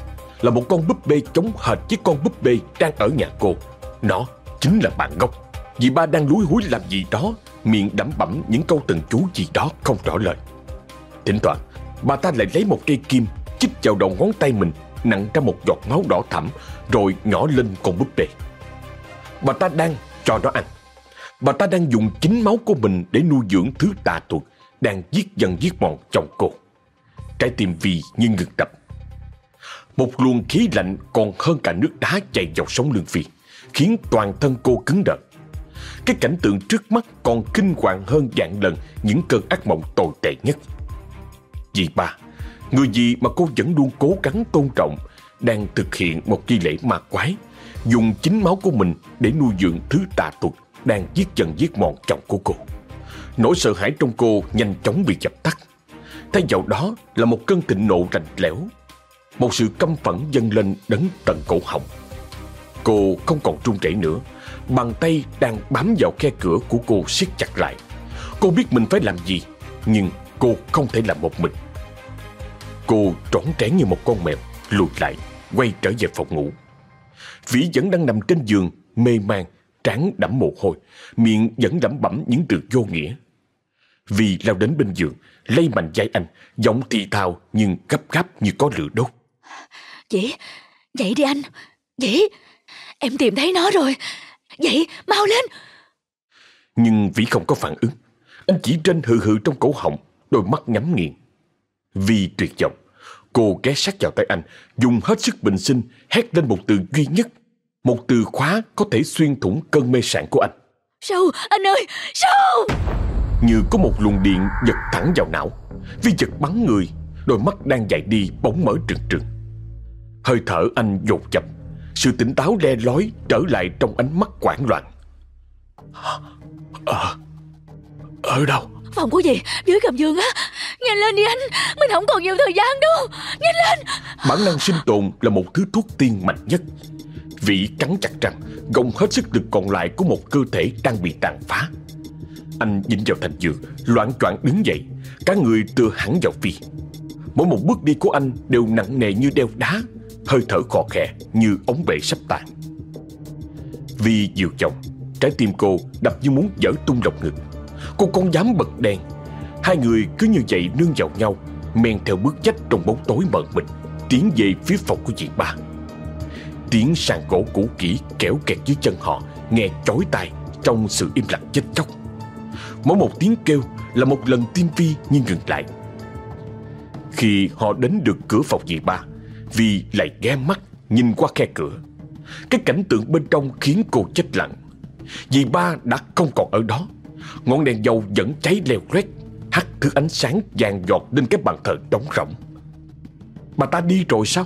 Là một con búp bê chống hệt với con búp bê đang ở nhà cô. Nó chính là bạn ngốc. Dì ba đang lúi húi làm gì đó, Miệng đẩm bẩm những câu từng chú gì đó không rõ lời. Thỉnh thoảng, Bà ta lại lấy một cây kim, Chích vào đầu ngón tay mình Nặng ra một giọt máu đỏ thẳm, Rồi nhỏ lên con búp bê. Bà ta đang cho nó ăn. Bà ta đang dùng chính máu của mình Để nuôi dưỡng thứ tà thuật Đang giết dần giết mòn chồng cô. Trái tim vì như ngừng đập. Một luồng khí lạnh còn hơn cả nước đá chạy dọc sống lưng Phi Khiến toàn thân cô cứng đờ. Cái cảnh tượng trước mắt còn kinh hoàng hơn dạng lần Những cơn ác mộng tồi tệ nhất. Dì ba, Người gì mà cô vẫn luôn cố gắng tôn trọng, Đang thực hiện một nghi lễ ma quái, Dùng chính máu của mình Để nuôi dưỡng thứ tà thuật. Đang giết dần giết mòn chồng của cô. Nỗi sợ hãi trong cô nhanh chóng bị dập tắt. Thay vào đó là một cơn thịnh nộ rành lẽo Một sự căm phẫn dâng lên đấng tận cổ họng. Cô không còn run rẩy nữa, Bàn tay đang bám vào khe cửa của cô siết chặt lại. Cô biết mình phải làm gì, Nhưng cô không thể làm một mình. Cô trốn trén như một con mèo, Lùi lại, Quay trở về phòng ngủ. Vĩ vẫn đang nằm trên giường, Mê man. Trán đẫm mồ hôi Miệng vẫn lẩm bẩm những từ vô nghĩa. Vì lao đến bên giường Lây mạnh vai anh Giọng thì thào nhưng gấp gáp như có lửa đốt. Dĩ Dậy đi anh. Dĩ Em tìm thấy nó rồi. Dậy mau lên. Nhưng Vĩ không có phản ứng. Anh chỉ trên hừ hừ trong cổ họng Đôi mắt nhắm nghiền. Vì tuyệt vọng Cô ghé sát vào tay anh Dùng hết sức bình sinh Hét lên một từ duy nhất Một từ khóa có thể xuyên thủng cơn mê sạn của anh. Sâu anh ơi Sâu Như có một luồng điện giật thẳng vào não. Vi giật bắn người Đôi mắt đang dại đi bóng mở trừng trừng. Hơi thở anh dồn dập. Sự tỉnh táo le lói trở lại trong ánh mắt hoảng loạn. Ở Ở đâu? Phòng của gì? Dưới gầm giường á. Nhanh lên đi anh. Mình không còn nhiều thời gian đâu. Nhanh lên. Bản năng sinh tồn là một thứ thuốc tiên mạnh nhất Vị cắn chặt răng, Gồng hết sức lực còn lại của một cơ thể đang bị tàn phá. Anh dính vào thành giường Loạn choạng đứng dậy, Cả người tựa hẳn vào phi. Mỗi một bước đi của anh đều nặng nề như đeo đá, Hơi thở khò khè như ống bể sắp tàn Vì dịu chồng Trái tim cô đập như muốn dở tung lồng ngực. Cô con dám bật đèn. Hai người cứ như vậy nương vào nhau, Men theo bước chách trong bóng tối mờ mịt, Tiến về phía phòng của chị ba. Tiếng sàn gỗ cũ kỹ kéo kẹt dưới chân họ, Nghe chói tai trong sự im lặng chết chóc. Mỗi một tiếng kêu là một lần tim Vi như ngừng lại. Khi họ đến được cửa phòng dì ba, Vi lại ghé mắt nhìn qua khe cửa. Cái cảnh tượng bên trong khiến cô chết lặng. Dì ba đã không còn ở đó. Ngọn đèn dầu vẫn cháy leo loét, Hắt thứ ánh sáng vàng giọt lên cái bàn thờ trống rỗng. Bà ta đi rồi sao?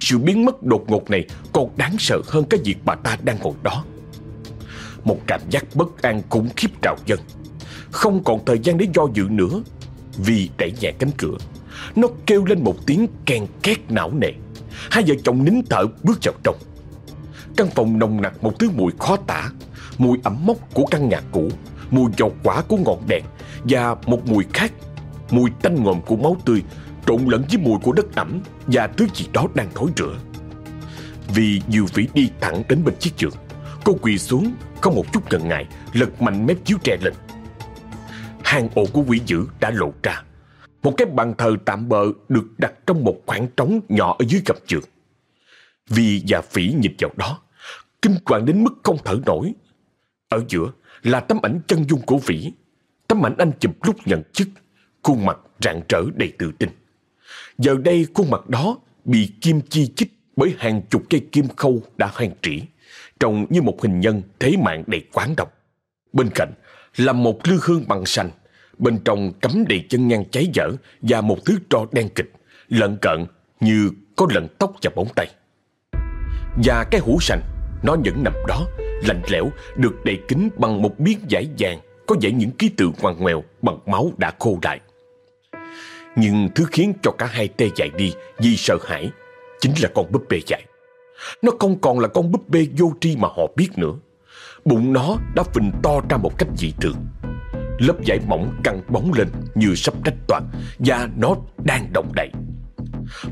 Sự biến mất đột ngột này Còn đáng sợ hơn cái việc bà ta đang ngồi đó. Một cảm giác bất an khủng khiếp trào dân Không còn thời gian để do dự nữa, Vì đẩy nhẹ cánh cửa, Nó kêu lên một tiếng kèn két não nề. Hai vợ chồng nín thở bước vào trong. Căn phòng nồng nặc một thứ mùi khó tả, Mùi ẩm mốc của căn nhà cũ, Mùi dầu quả của ngọn đèn Và một mùi khác, Mùi tanh ngòm của máu tươi Trộn lẫn với mùi của đất ẩm Và thứ gì đó đang thối rữa Vì Diều Vĩ đi thẳng đến bên chiếc giường, Cô quỳ xuống, Không một chút ngần ngại, Lật mạnh mép chiếu tre lên. Hang ổ của quỷ dữ đã lộ ra. Một cái bàn thờ tạm bợ Được đặt trong một khoảng trống nhỏ Ở dưới gầm giường. Vì và Phỉ nhìn vào đó, Kinh hoàng đến mức không thở nổi. Ở giữa là tấm ảnh chân dung của Vĩ Tấm ảnh anh chụp lúc nhận chức, Khuôn mặt rạng rỡ đầy tự tin. Giờ đây khuôn mặt đó Bị kim chi chích bởi hàng chục cây kim khâu đã hoang trĩ, Trông như một hình nhân thế mạng đầy quán độc. Bên cạnh là một lư hương bằng xanh Bên trong cắm đầy chân nhang cháy dở Và một thứ tro đen kịch lận cận như có lận tóc và bóng tay. Và cái hũ sành, Nó vẫn nằm đó, Lạnh lẽo, được đầy kín bằng một miếng vải vàng, Có vẻ những ký tự ngoằn ngoèo Bằng máu đã khô lại. Nhưng thứ khiến cho cả hai tê dại đi Vì sợ hãi Chính là con búp bê dại. Nó không còn là con búp bê vô tri mà họ biết nữa. Bụng nó đã phình to ra một cách dị thường. Lớp vải mỏng căng bóng lên như sắp rách toàn Và nó đang động đậy.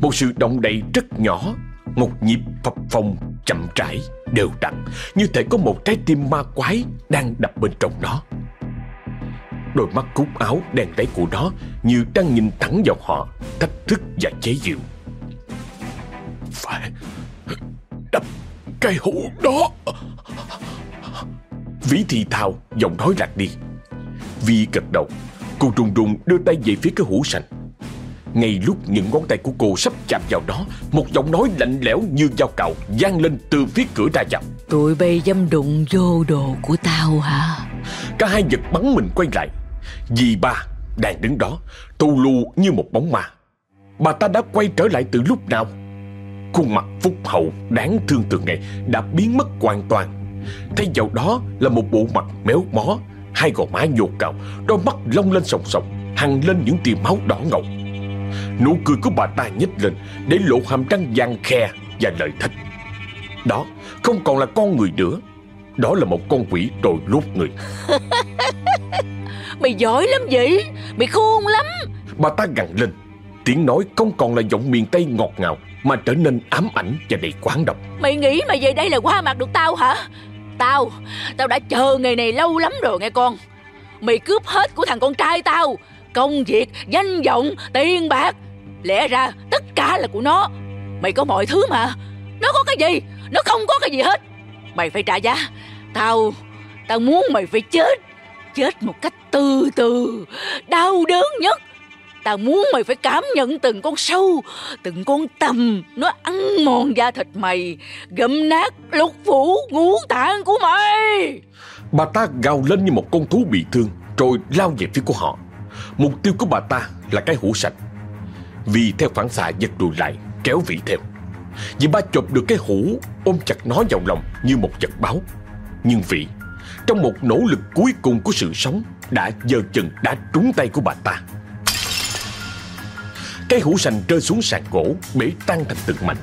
Một sự động đậy rất nhỏ, Một nhịp phập phồng chậm rãi đều đặn Như thể có một trái tim ma quái đang đập bên trong nó. Đôi mắt cúc áo đen đáy của nó Như đang nhìn thẳng vào họ Thách thức và chế giễu. Phải Đập cái hũ đó. Vĩ thì thào Giọng nói lạc đi. Vi gật đầu Cô rùng rùng đưa tay về phía cái hũ sành. Ngay lúc những ngón tay của cô sắp chạm vào đó Một giọng nói lạnh lẽo như dao cạo vang lên từ phía cửa ra vào. Tụi bay dâm đụng vô đồ của tao hả? Cả hai giật bắn mình quay lại Dì ba đang đứng đó, Tu lu như một bóng ma. Bà ta đã quay trở lại từ lúc nào? Khuôn mặt phúc hậu đáng thương từng ngày Đã biến mất hoàn toàn. Thay vào đó là một bộ mặt méo mó, Hai gò má nhột cạo Đôi mắt long lên sòng sòng Hằng lên những tia máu đỏ ngầu. Nụ cười của bà ta nhếch lên Để lộ hàm răng vàng khe và lời thách. Đó không còn là con người nữa, Đó là một con quỷ trồi lốt người. Mày giỏi lắm vậy. Mày khôn lắm. Bà ta gằn lên. Tiếng nói không còn là giọng miền Tây ngọt ngào Mà trở nên ám ảnh và đầy quán độc. Mày nghĩ mày về đây là qua mặt được tao hả? Tao Tao đã chờ ngày này lâu lắm rồi nghe con. Mày cướp hết của thằng con trai tao. Công việc, danh vọng, tiền bạc. Lẽ ra tất cả là của nó. Mày có mọi thứ mà. Nó có cái gì? Nó không có cái gì hết. Mày phải trả giá. Tao Tao muốn mày phải chết Chết một cách từ từ, Đau đớn nhất. Tao muốn mày phải cảm nhận từng con sâu, Từng con tầm, Nó ăn mòn da thịt mày gậm nát lục phủ ngũ tạng của mày. Bà ta gào lên như một con thú bị thương, Rồi lao về phía của họ. Mục tiêu của bà ta là cái hũ sạch. Vì theo phản xạ giật lùi lại, Kéo vị theo. Vì ba chộp được cái hũ, Ôm chặt nó vào lòng như một vật báo. Nhưng vị trong một nỗ lực cuối cùng của sự sống Đã giơ chân đã trúng tay của bà ta. Cái hũ sành rơi xuống sàn gỗ Bể tan thành từng mảnh.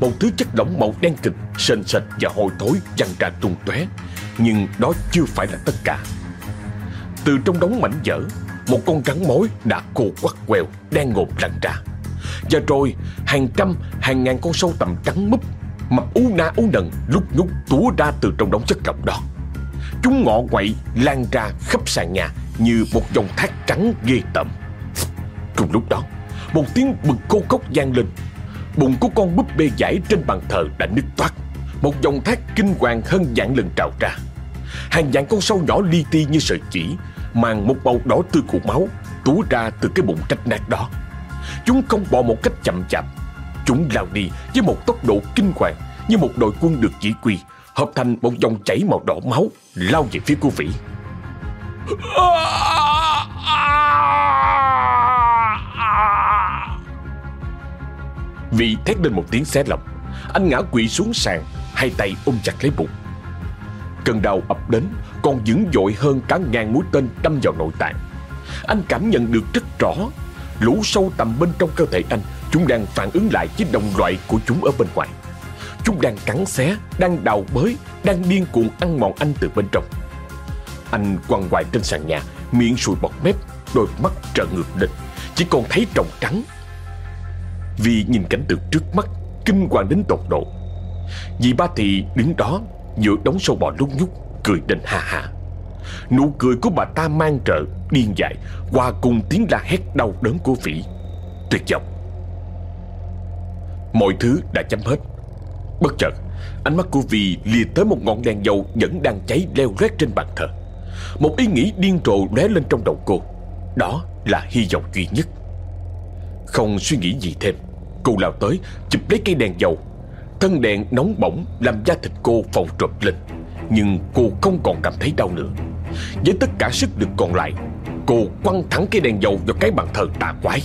Một thứ chất lỏng màu đen kịch, Sền sệt và hôi thối văng ra tung tóe, Nhưng đó chưa phải là tất cả. Từ trong đống mảnh vỡ, một con rắn mối đã khô quắt quèo Đang ngộp lăn ra. Và rồi, hàng trăm, hàng ngàn con sâu tầm trắng múp Mập u na u nần lúc nhúc túa ra từ trong đống chất lỏng đó. Chúng ngọ quậy lan ra khắp sàn nhà Như một dòng thác trắng ghê tởm. Cùng lúc đó, Một tiếng bực cô cốc vang lên. Bụng của con búp bê giải trên bàn thờ đã nứt toát. Một dòng thác kinh hoàng hơn dạng lần trào ra. Hàng dạng con sâu nhỏ li ti như sợi chỉ, Mang một màu đỏ tươi của máu trú ra từ cái bụng trách nát đó. Chúng không bò một cách chậm chạp. Chúng lao đi với một tốc độ kinh hoàng Như một đội quân được chỉ quy Hợp thành một dòng chảy màu đỏ máu Lao về phía cô Vĩ. Vị thét lên một tiếng xé lập, Anh ngã quỵ xuống sàn Hai tay ôm chặt lấy bụng. Cơn đau ập đến Còn dữ dội hơn cả ngàn mũi tên đâm vào nội tạng. Anh cảm nhận được rất rõ Lũ sâu tầm bên trong cơ thể anh Chúng đang phản ứng lại với đồng loại của chúng ở bên ngoài. Chúng đang cắn xé, đang đào bới, đang điên cuồng ăn mòn anh từ bên trong. Anh quằn quại trên sàn nhà, miệng sùi bọt mép, đôi mắt trợn ngược lên Chỉ còn thấy tròng trắng. Vì nhìn cảnh tượng trước mắt, kinh hoàng đến tột độ. Dì ba thì đứng đó giữa đống sâu bò lúc nhúc cười đến hà hà. nụ cười của bà ta mang trợ điên dại hòa cùng tiếng la hét đau đớn của vị. tuyệt vọng. Mọi thứ đã chấm hết bất chợt, ánh mắt của Vi lìa tới một ngọn đèn dầu vẫn đang cháy leo rét trên bàn thờ. Một ý nghĩ điên rồ lóe lên trong đầu cô. Đó là hy vọng duy nhất. Không suy nghĩ gì thêm, cô lao tới, chụp lấy cây đèn dầu. Thân đèn nóng bỏng làm da thịt cô phồng rộp lên, Nhưng cô không còn cảm thấy đau nữa. Với tất cả sức lực còn lại, Cô quăng thẳng cái đèn dầu vào cái bàn thờ tà quái.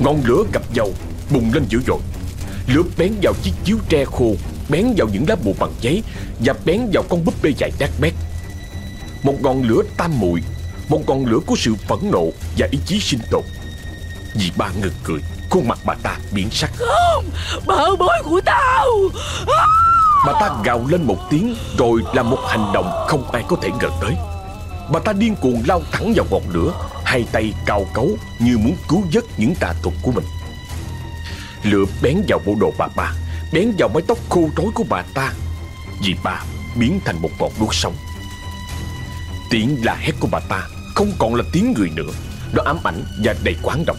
Ngọn lửa gặp dầu bùng lên dữ dội. Lửa bén vào chiếc chiếu tre khô Bén vào những lá bùa bằng giấy Và bén vào con búp bê dài đát bét. Một ngọn lửa tam muội Một ngọn lửa của sự phẫn nộ Và ý chí sinh tồn. Dì ba ngừng cười Khuôn mặt bà ta biến sắc. Không Bảo bối của tao! Bà ta gào lên một tiếng Rồi làm một hành động không ai có thể ngờ tới. Bà ta điên cuồng lao thẳng vào ngọn lửa Hai tay cao cấu Như muốn cứu vớt những tà thuật của mình Lửa bén vào bộ đồ bà ba, Bén vào mái tóc khô rối của bà ta. Vì bà biến thành một ngọn đuốc sống. Tiếng la hét của bà ta Không còn là tiếng người nữa, Nó ám ảnh và đầy quán độc.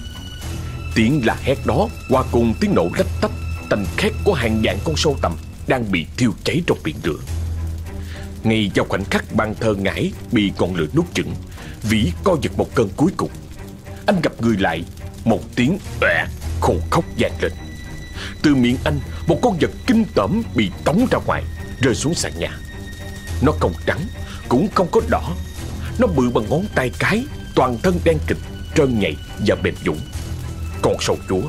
Tiếng la hét đó qua cùng tiếng nổ lách tách, Tành khét của hàng vạn con sâu tầm Đang bị thiêu cháy trong biển lửa. Ngay vào khoảnh khắc bàn thờ ngải Bị ngọn lửa nuốt chửng, Vĩ co giật một cơn cuối cùng. Anh gặp người lại, Một tiếng ẹt khổ khóc vang lên. Từ miệng anh, Một con vật kinh tởm bị tống ra ngoài, Rơi xuống sàn nhà. Nó không trắng, Cũng không có đỏ. Nó bự bằng ngón tay cái, Toàn thân đen kịch, Trơn nhạy và mềm dũng còn sầu chúa,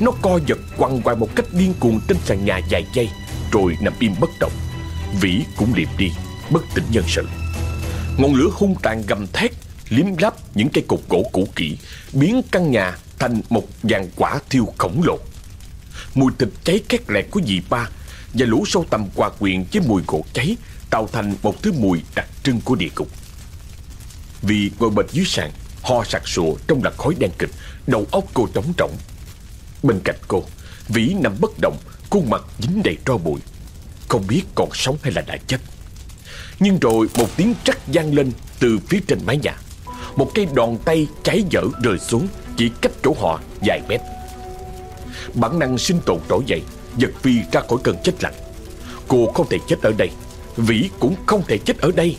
Nó co giật quằn quại một cách điên cuồng trên sàn nhà dài giây Rồi nằm im bất động. Vĩ cũng liệm đi, Bất tỉnh nhân sự. Ngọn lửa hung tàn gầm thét, Liếm láp những cây cột gỗ cũ kỹ, Biến căn nhà thành một dàn quả thiêu khổng lồ. Mùi thịt cháy két lẹt của dì ba Và lũ sâu tầm hòa quyện với mùi gỗ cháy Tạo thành một thứ mùi đặc trưng của địa ngục. Vì ngồi bệt dưới sàn, Ho sặc sụa trong làn khói đen kịch, Đầu óc cô trống rỗng. Bên cạnh cô, Vĩ nằm bất động, Khuôn mặt dính đầy tro bụi. Không biết còn sống hay là đã chết. Nhưng rồi một tiếng trắc vang lên Từ phía trên mái nhà. Một cây đòn tay cháy dở rơi xuống chỉ cách chỗ họ vài mét. Bản năng sinh tồn trỗi dậy Giật phi ra khỏi cơn chết lạnh. Cô không thể chết ở đây Vĩ cũng không thể chết ở đây.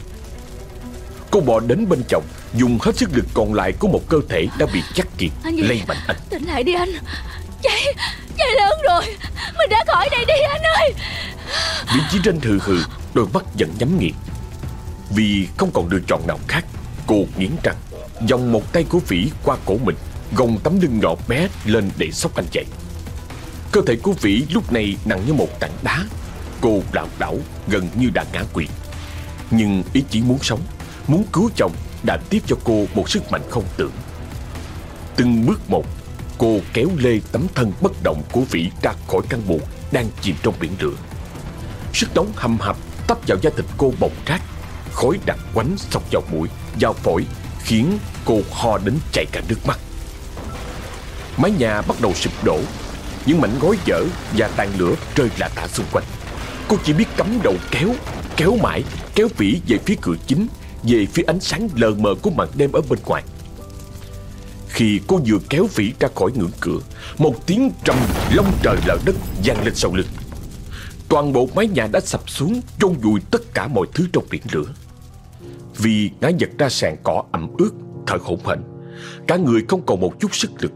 Cô bò đến bên chồng Dùng hết sức lực còn lại của một cơ thể đã bị chắc kiệt Lây mạnh anh. Tỉnh lại đi anh. Cháy, cháy lớn rồi Mình đã khỏi đây đi anh ơi. Vị chỉ trên hừ hừ Đôi mắt vẫn nhắm nghiền. Vì không còn lựa chọn nào khác Cô nghiến răng Dòng một tay của Vĩ qua cổ mình Gồng tấm lưng nhỏ bé lên để sóc anh dậy Cơ thể của Vĩ lúc này nặng như một tảng đá Cô đảo đảo gần như đã ngã quỵ Nhưng ý chỉ muốn sống Muốn cứu chồng đã tiếp cho cô một sức mạnh không tưởng. Từng bước một, cô kéo lê tấm thân bất động của Vĩ ra khỏi căn buồng đang chìm trong biển lửa. Sức nóng hầm hập tấp vào da thịt cô bồng rát, khói đặc quánh sọc vào mũi, vào phổi, khiến cô ho đến chảy cả nước mắt. Mái nhà bắt đầu sụp đổ, những mảnh gói dở và tàn lửa rơi lả tả xung quanh. Cô chỉ biết cắm đầu kéo Kéo mãi Kéo vỉ về phía cửa chính Về phía ánh sáng lờ mờ của màn đêm ở bên ngoài. Khi cô vừa kéo vỉ ra khỏi ngưỡng cửa Một tiếng trầm long trời lở đất vang lên sau lưng. Toàn bộ mái nhà đã sập xuống chôn vùi tất cả mọi thứ trong biển lửa. Vì ngã giật ra sàn cỏ ẩm ướt Thở hổn hển Cả người không còn một chút sức lực.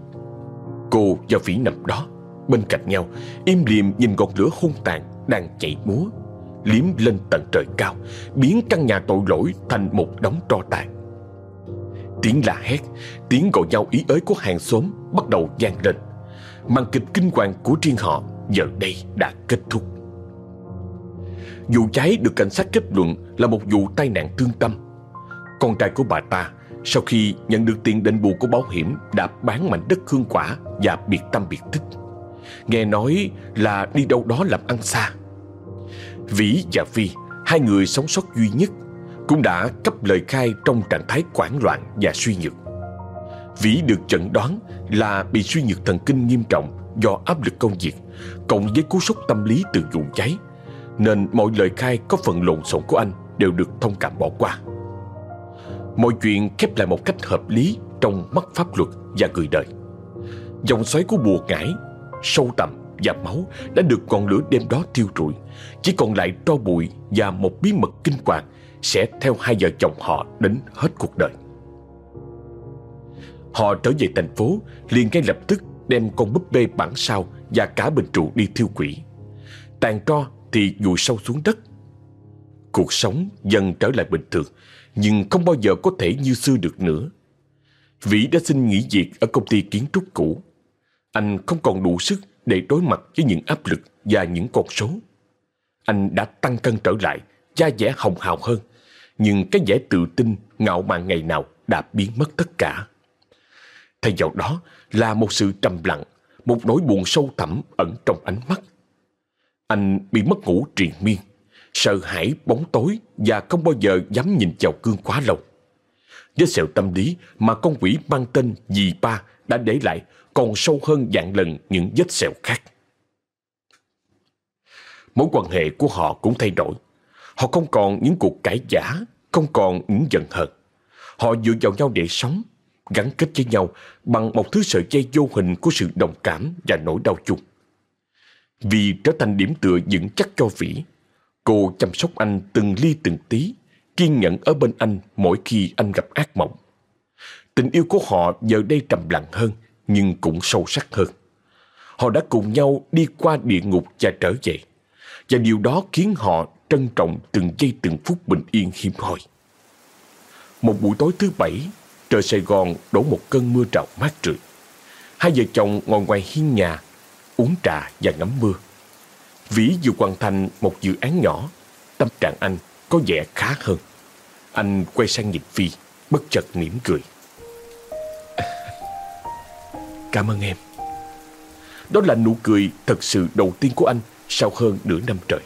Cô và Vĩ nằm đó, Bên cạnh nhau, Im liềm nhìn ngọn lửa hung tàn Đang chạy múa. Liếm lên tận trời cao, Biến căn nhà tội lỗi thành một đống tro tàn. Tiếng la hét, Tiếng gọi nhau ý ới của hàng xóm Bắt đầu gian lên. Màn kịch kinh hoàng của riêng họ Giờ đây đã kết thúc. Vụ cháy được cảnh sát kết luận Là một vụ tai nạn thương tâm. Con trai của bà ta sau khi nhận được tiền đền bù của bảo hiểm, Đã bán mảnh đất hương quả Và biệt tâm biệt tích. Nghe nói là đi đâu đó làm ăn xa. Vĩ và Phi, Hai người sống sót duy nhất, Cũng đã cấp lời khai trong trạng thái hoảng loạn và suy nhược. Vĩ được chẩn đoán là bị suy nhược thần kinh nghiêm trọng do áp lực công việc, cộng với cú sốc tâm lý từ vụ cháy, nên mọi lời khai có phần lộn xộn của anh đều được thông cảm bỏ qua. Mọi chuyện khép lại một cách hợp lý trong mắt pháp luật và người đời. Dòng xoáy của bùa ngải, sâu tầm và máu đã được ngọn lửa đêm đó thiêu rụi. Chỉ còn lại tro bụi và một bí mật kinh hoàng sẽ theo hai vợ chồng họ đến hết cuộc đời. Họ trở về thành phố liền ngay lập tức đem con búp bê bản sao và cả bình trụ đi thiêu quỷ. Tàn tro thì vùi sâu xuống đất. Cuộc sống dần trở lại bình thường, nhưng không bao giờ có thể như xưa được nữa. Vĩ đã xin nghỉ việc ở công ty kiến trúc cũ. Anh không còn đủ sức để đối mặt với những áp lực và những con số. Anh đã tăng cân trở lại, da dẻ hồng hào hơn, nhưng cái vẻ tự tin, ngạo mạn ngày nào đã biến mất tất cả. Thay vào đó là một sự trầm lặng, một nỗi buồn sâu thẳm ẩn trong ánh mắt. Anh bị mất ngủ triền miên, sợ hãi bóng tối và không bao giờ dám nhìn vào gương quá lâu. Vết sẹo tâm lý mà con quỷ mang tên dì ba đã để lại còn sâu hơn dạng lần những vết sẹo khác. Mối quan hệ của họ cũng thay đổi. Họ không còn những cuộc cãi giả, không còn những giận hờn. Họ dựa vào nhau để sống, gắn kết với nhau bằng một thứ sợi dây vô hình của sự đồng cảm và nỗi đau chung. Vì trở thành điểm tựa vững chắc cho Vĩ, cô chăm sóc anh từng ly từng tí, kiên nhẫn ở bên anh mỗi khi anh gặp ác mộng. Tình yêu của họ giờ đây trầm lặng hơn, nhưng cũng sâu sắc hơn. Họ đã cùng nhau đi qua địa ngục và trở về, và điều đó khiến họ trân trọng từng giây từng phút bình yên hiếm hoi. Một buổi tối thứ bảy, trời Sài Gòn đổ một cơn mưa rào mát rượi. Hai vợ chồng ngồi ngoài hiên nhà uống trà và ngắm mưa. Vĩ vừa hoàn thành một dự án nhỏ, tâm trạng anh có vẻ khá hơn. Anh quay sang nhìn Phi, bất chợt mỉm cười. Cảm ơn em. Đó là nụ cười thật sự đầu tiên của anh sau hơn nửa năm trời.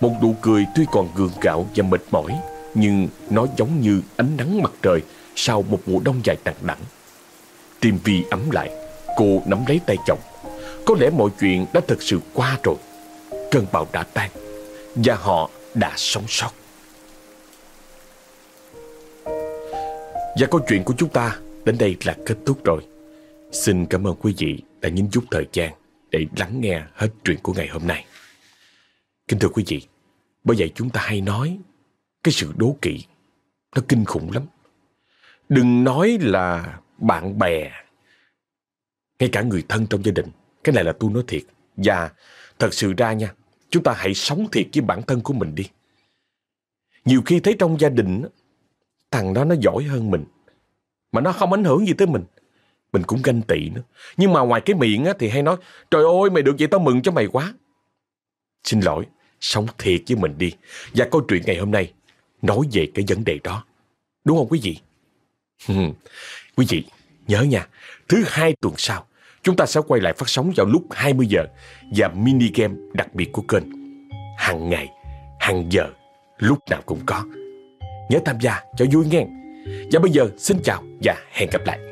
Một nụ cười tuy còn gượng gạo và mệt mỏi, nhưng nó giống như ánh nắng mặt trời sau một mùa đông dài đằng đẵng. Tim Vi ấm lại, cô nắm lấy tay chồng. Có lẽ mọi chuyện đã thật sự qua rồi Cơn bão đã tan Và họ đã sống sót. Và câu chuyện của chúng ta đến đây là kết thúc rồi. Xin cảm ơn quý vị đã nhín chút thời gian Để lắng nghe hết chuyện của ngày hôm nay. Kính thưa quý vị Bởi vậy chúng ta hay nói Cái sự đố kỵ Nó kinh khủng lắm. Đừng nói là bạn bè Ngay cả người thân trong gia đình cái này là tôi nói thiệt. Và thật sự ra nha, chúng ta hãy sống thiệt với bản thân của mình đi. Nhiều khi thấy trong gia đình, thằng đó nó giỏi hơn mình. Mà nó không ảnh hưởng gì tới mình. Mình cũng ganh tị nữa. Nhưng mà ngoài cái miệng á, thì hay nói, trời ơi mày được vậy tao mừng cho mày quá. Xin lỗi, sống thiệt với mình đi. Và câu chuyện ngày hôm nay nói về cái vấn đề đó. Đúng không quý vị? quý vị, nhớ nha, thứ hai tuần sau, Chúng ta sẽ quay lại phát sóng vào lúc 20 giờ và mini game đặc biệt của kênh. Hàng ngày, hàng giờ, lúc nào cũng có. Nhớ tham gia cho vui nghe. Và bây giờ xin chào và hẹn gặp lại.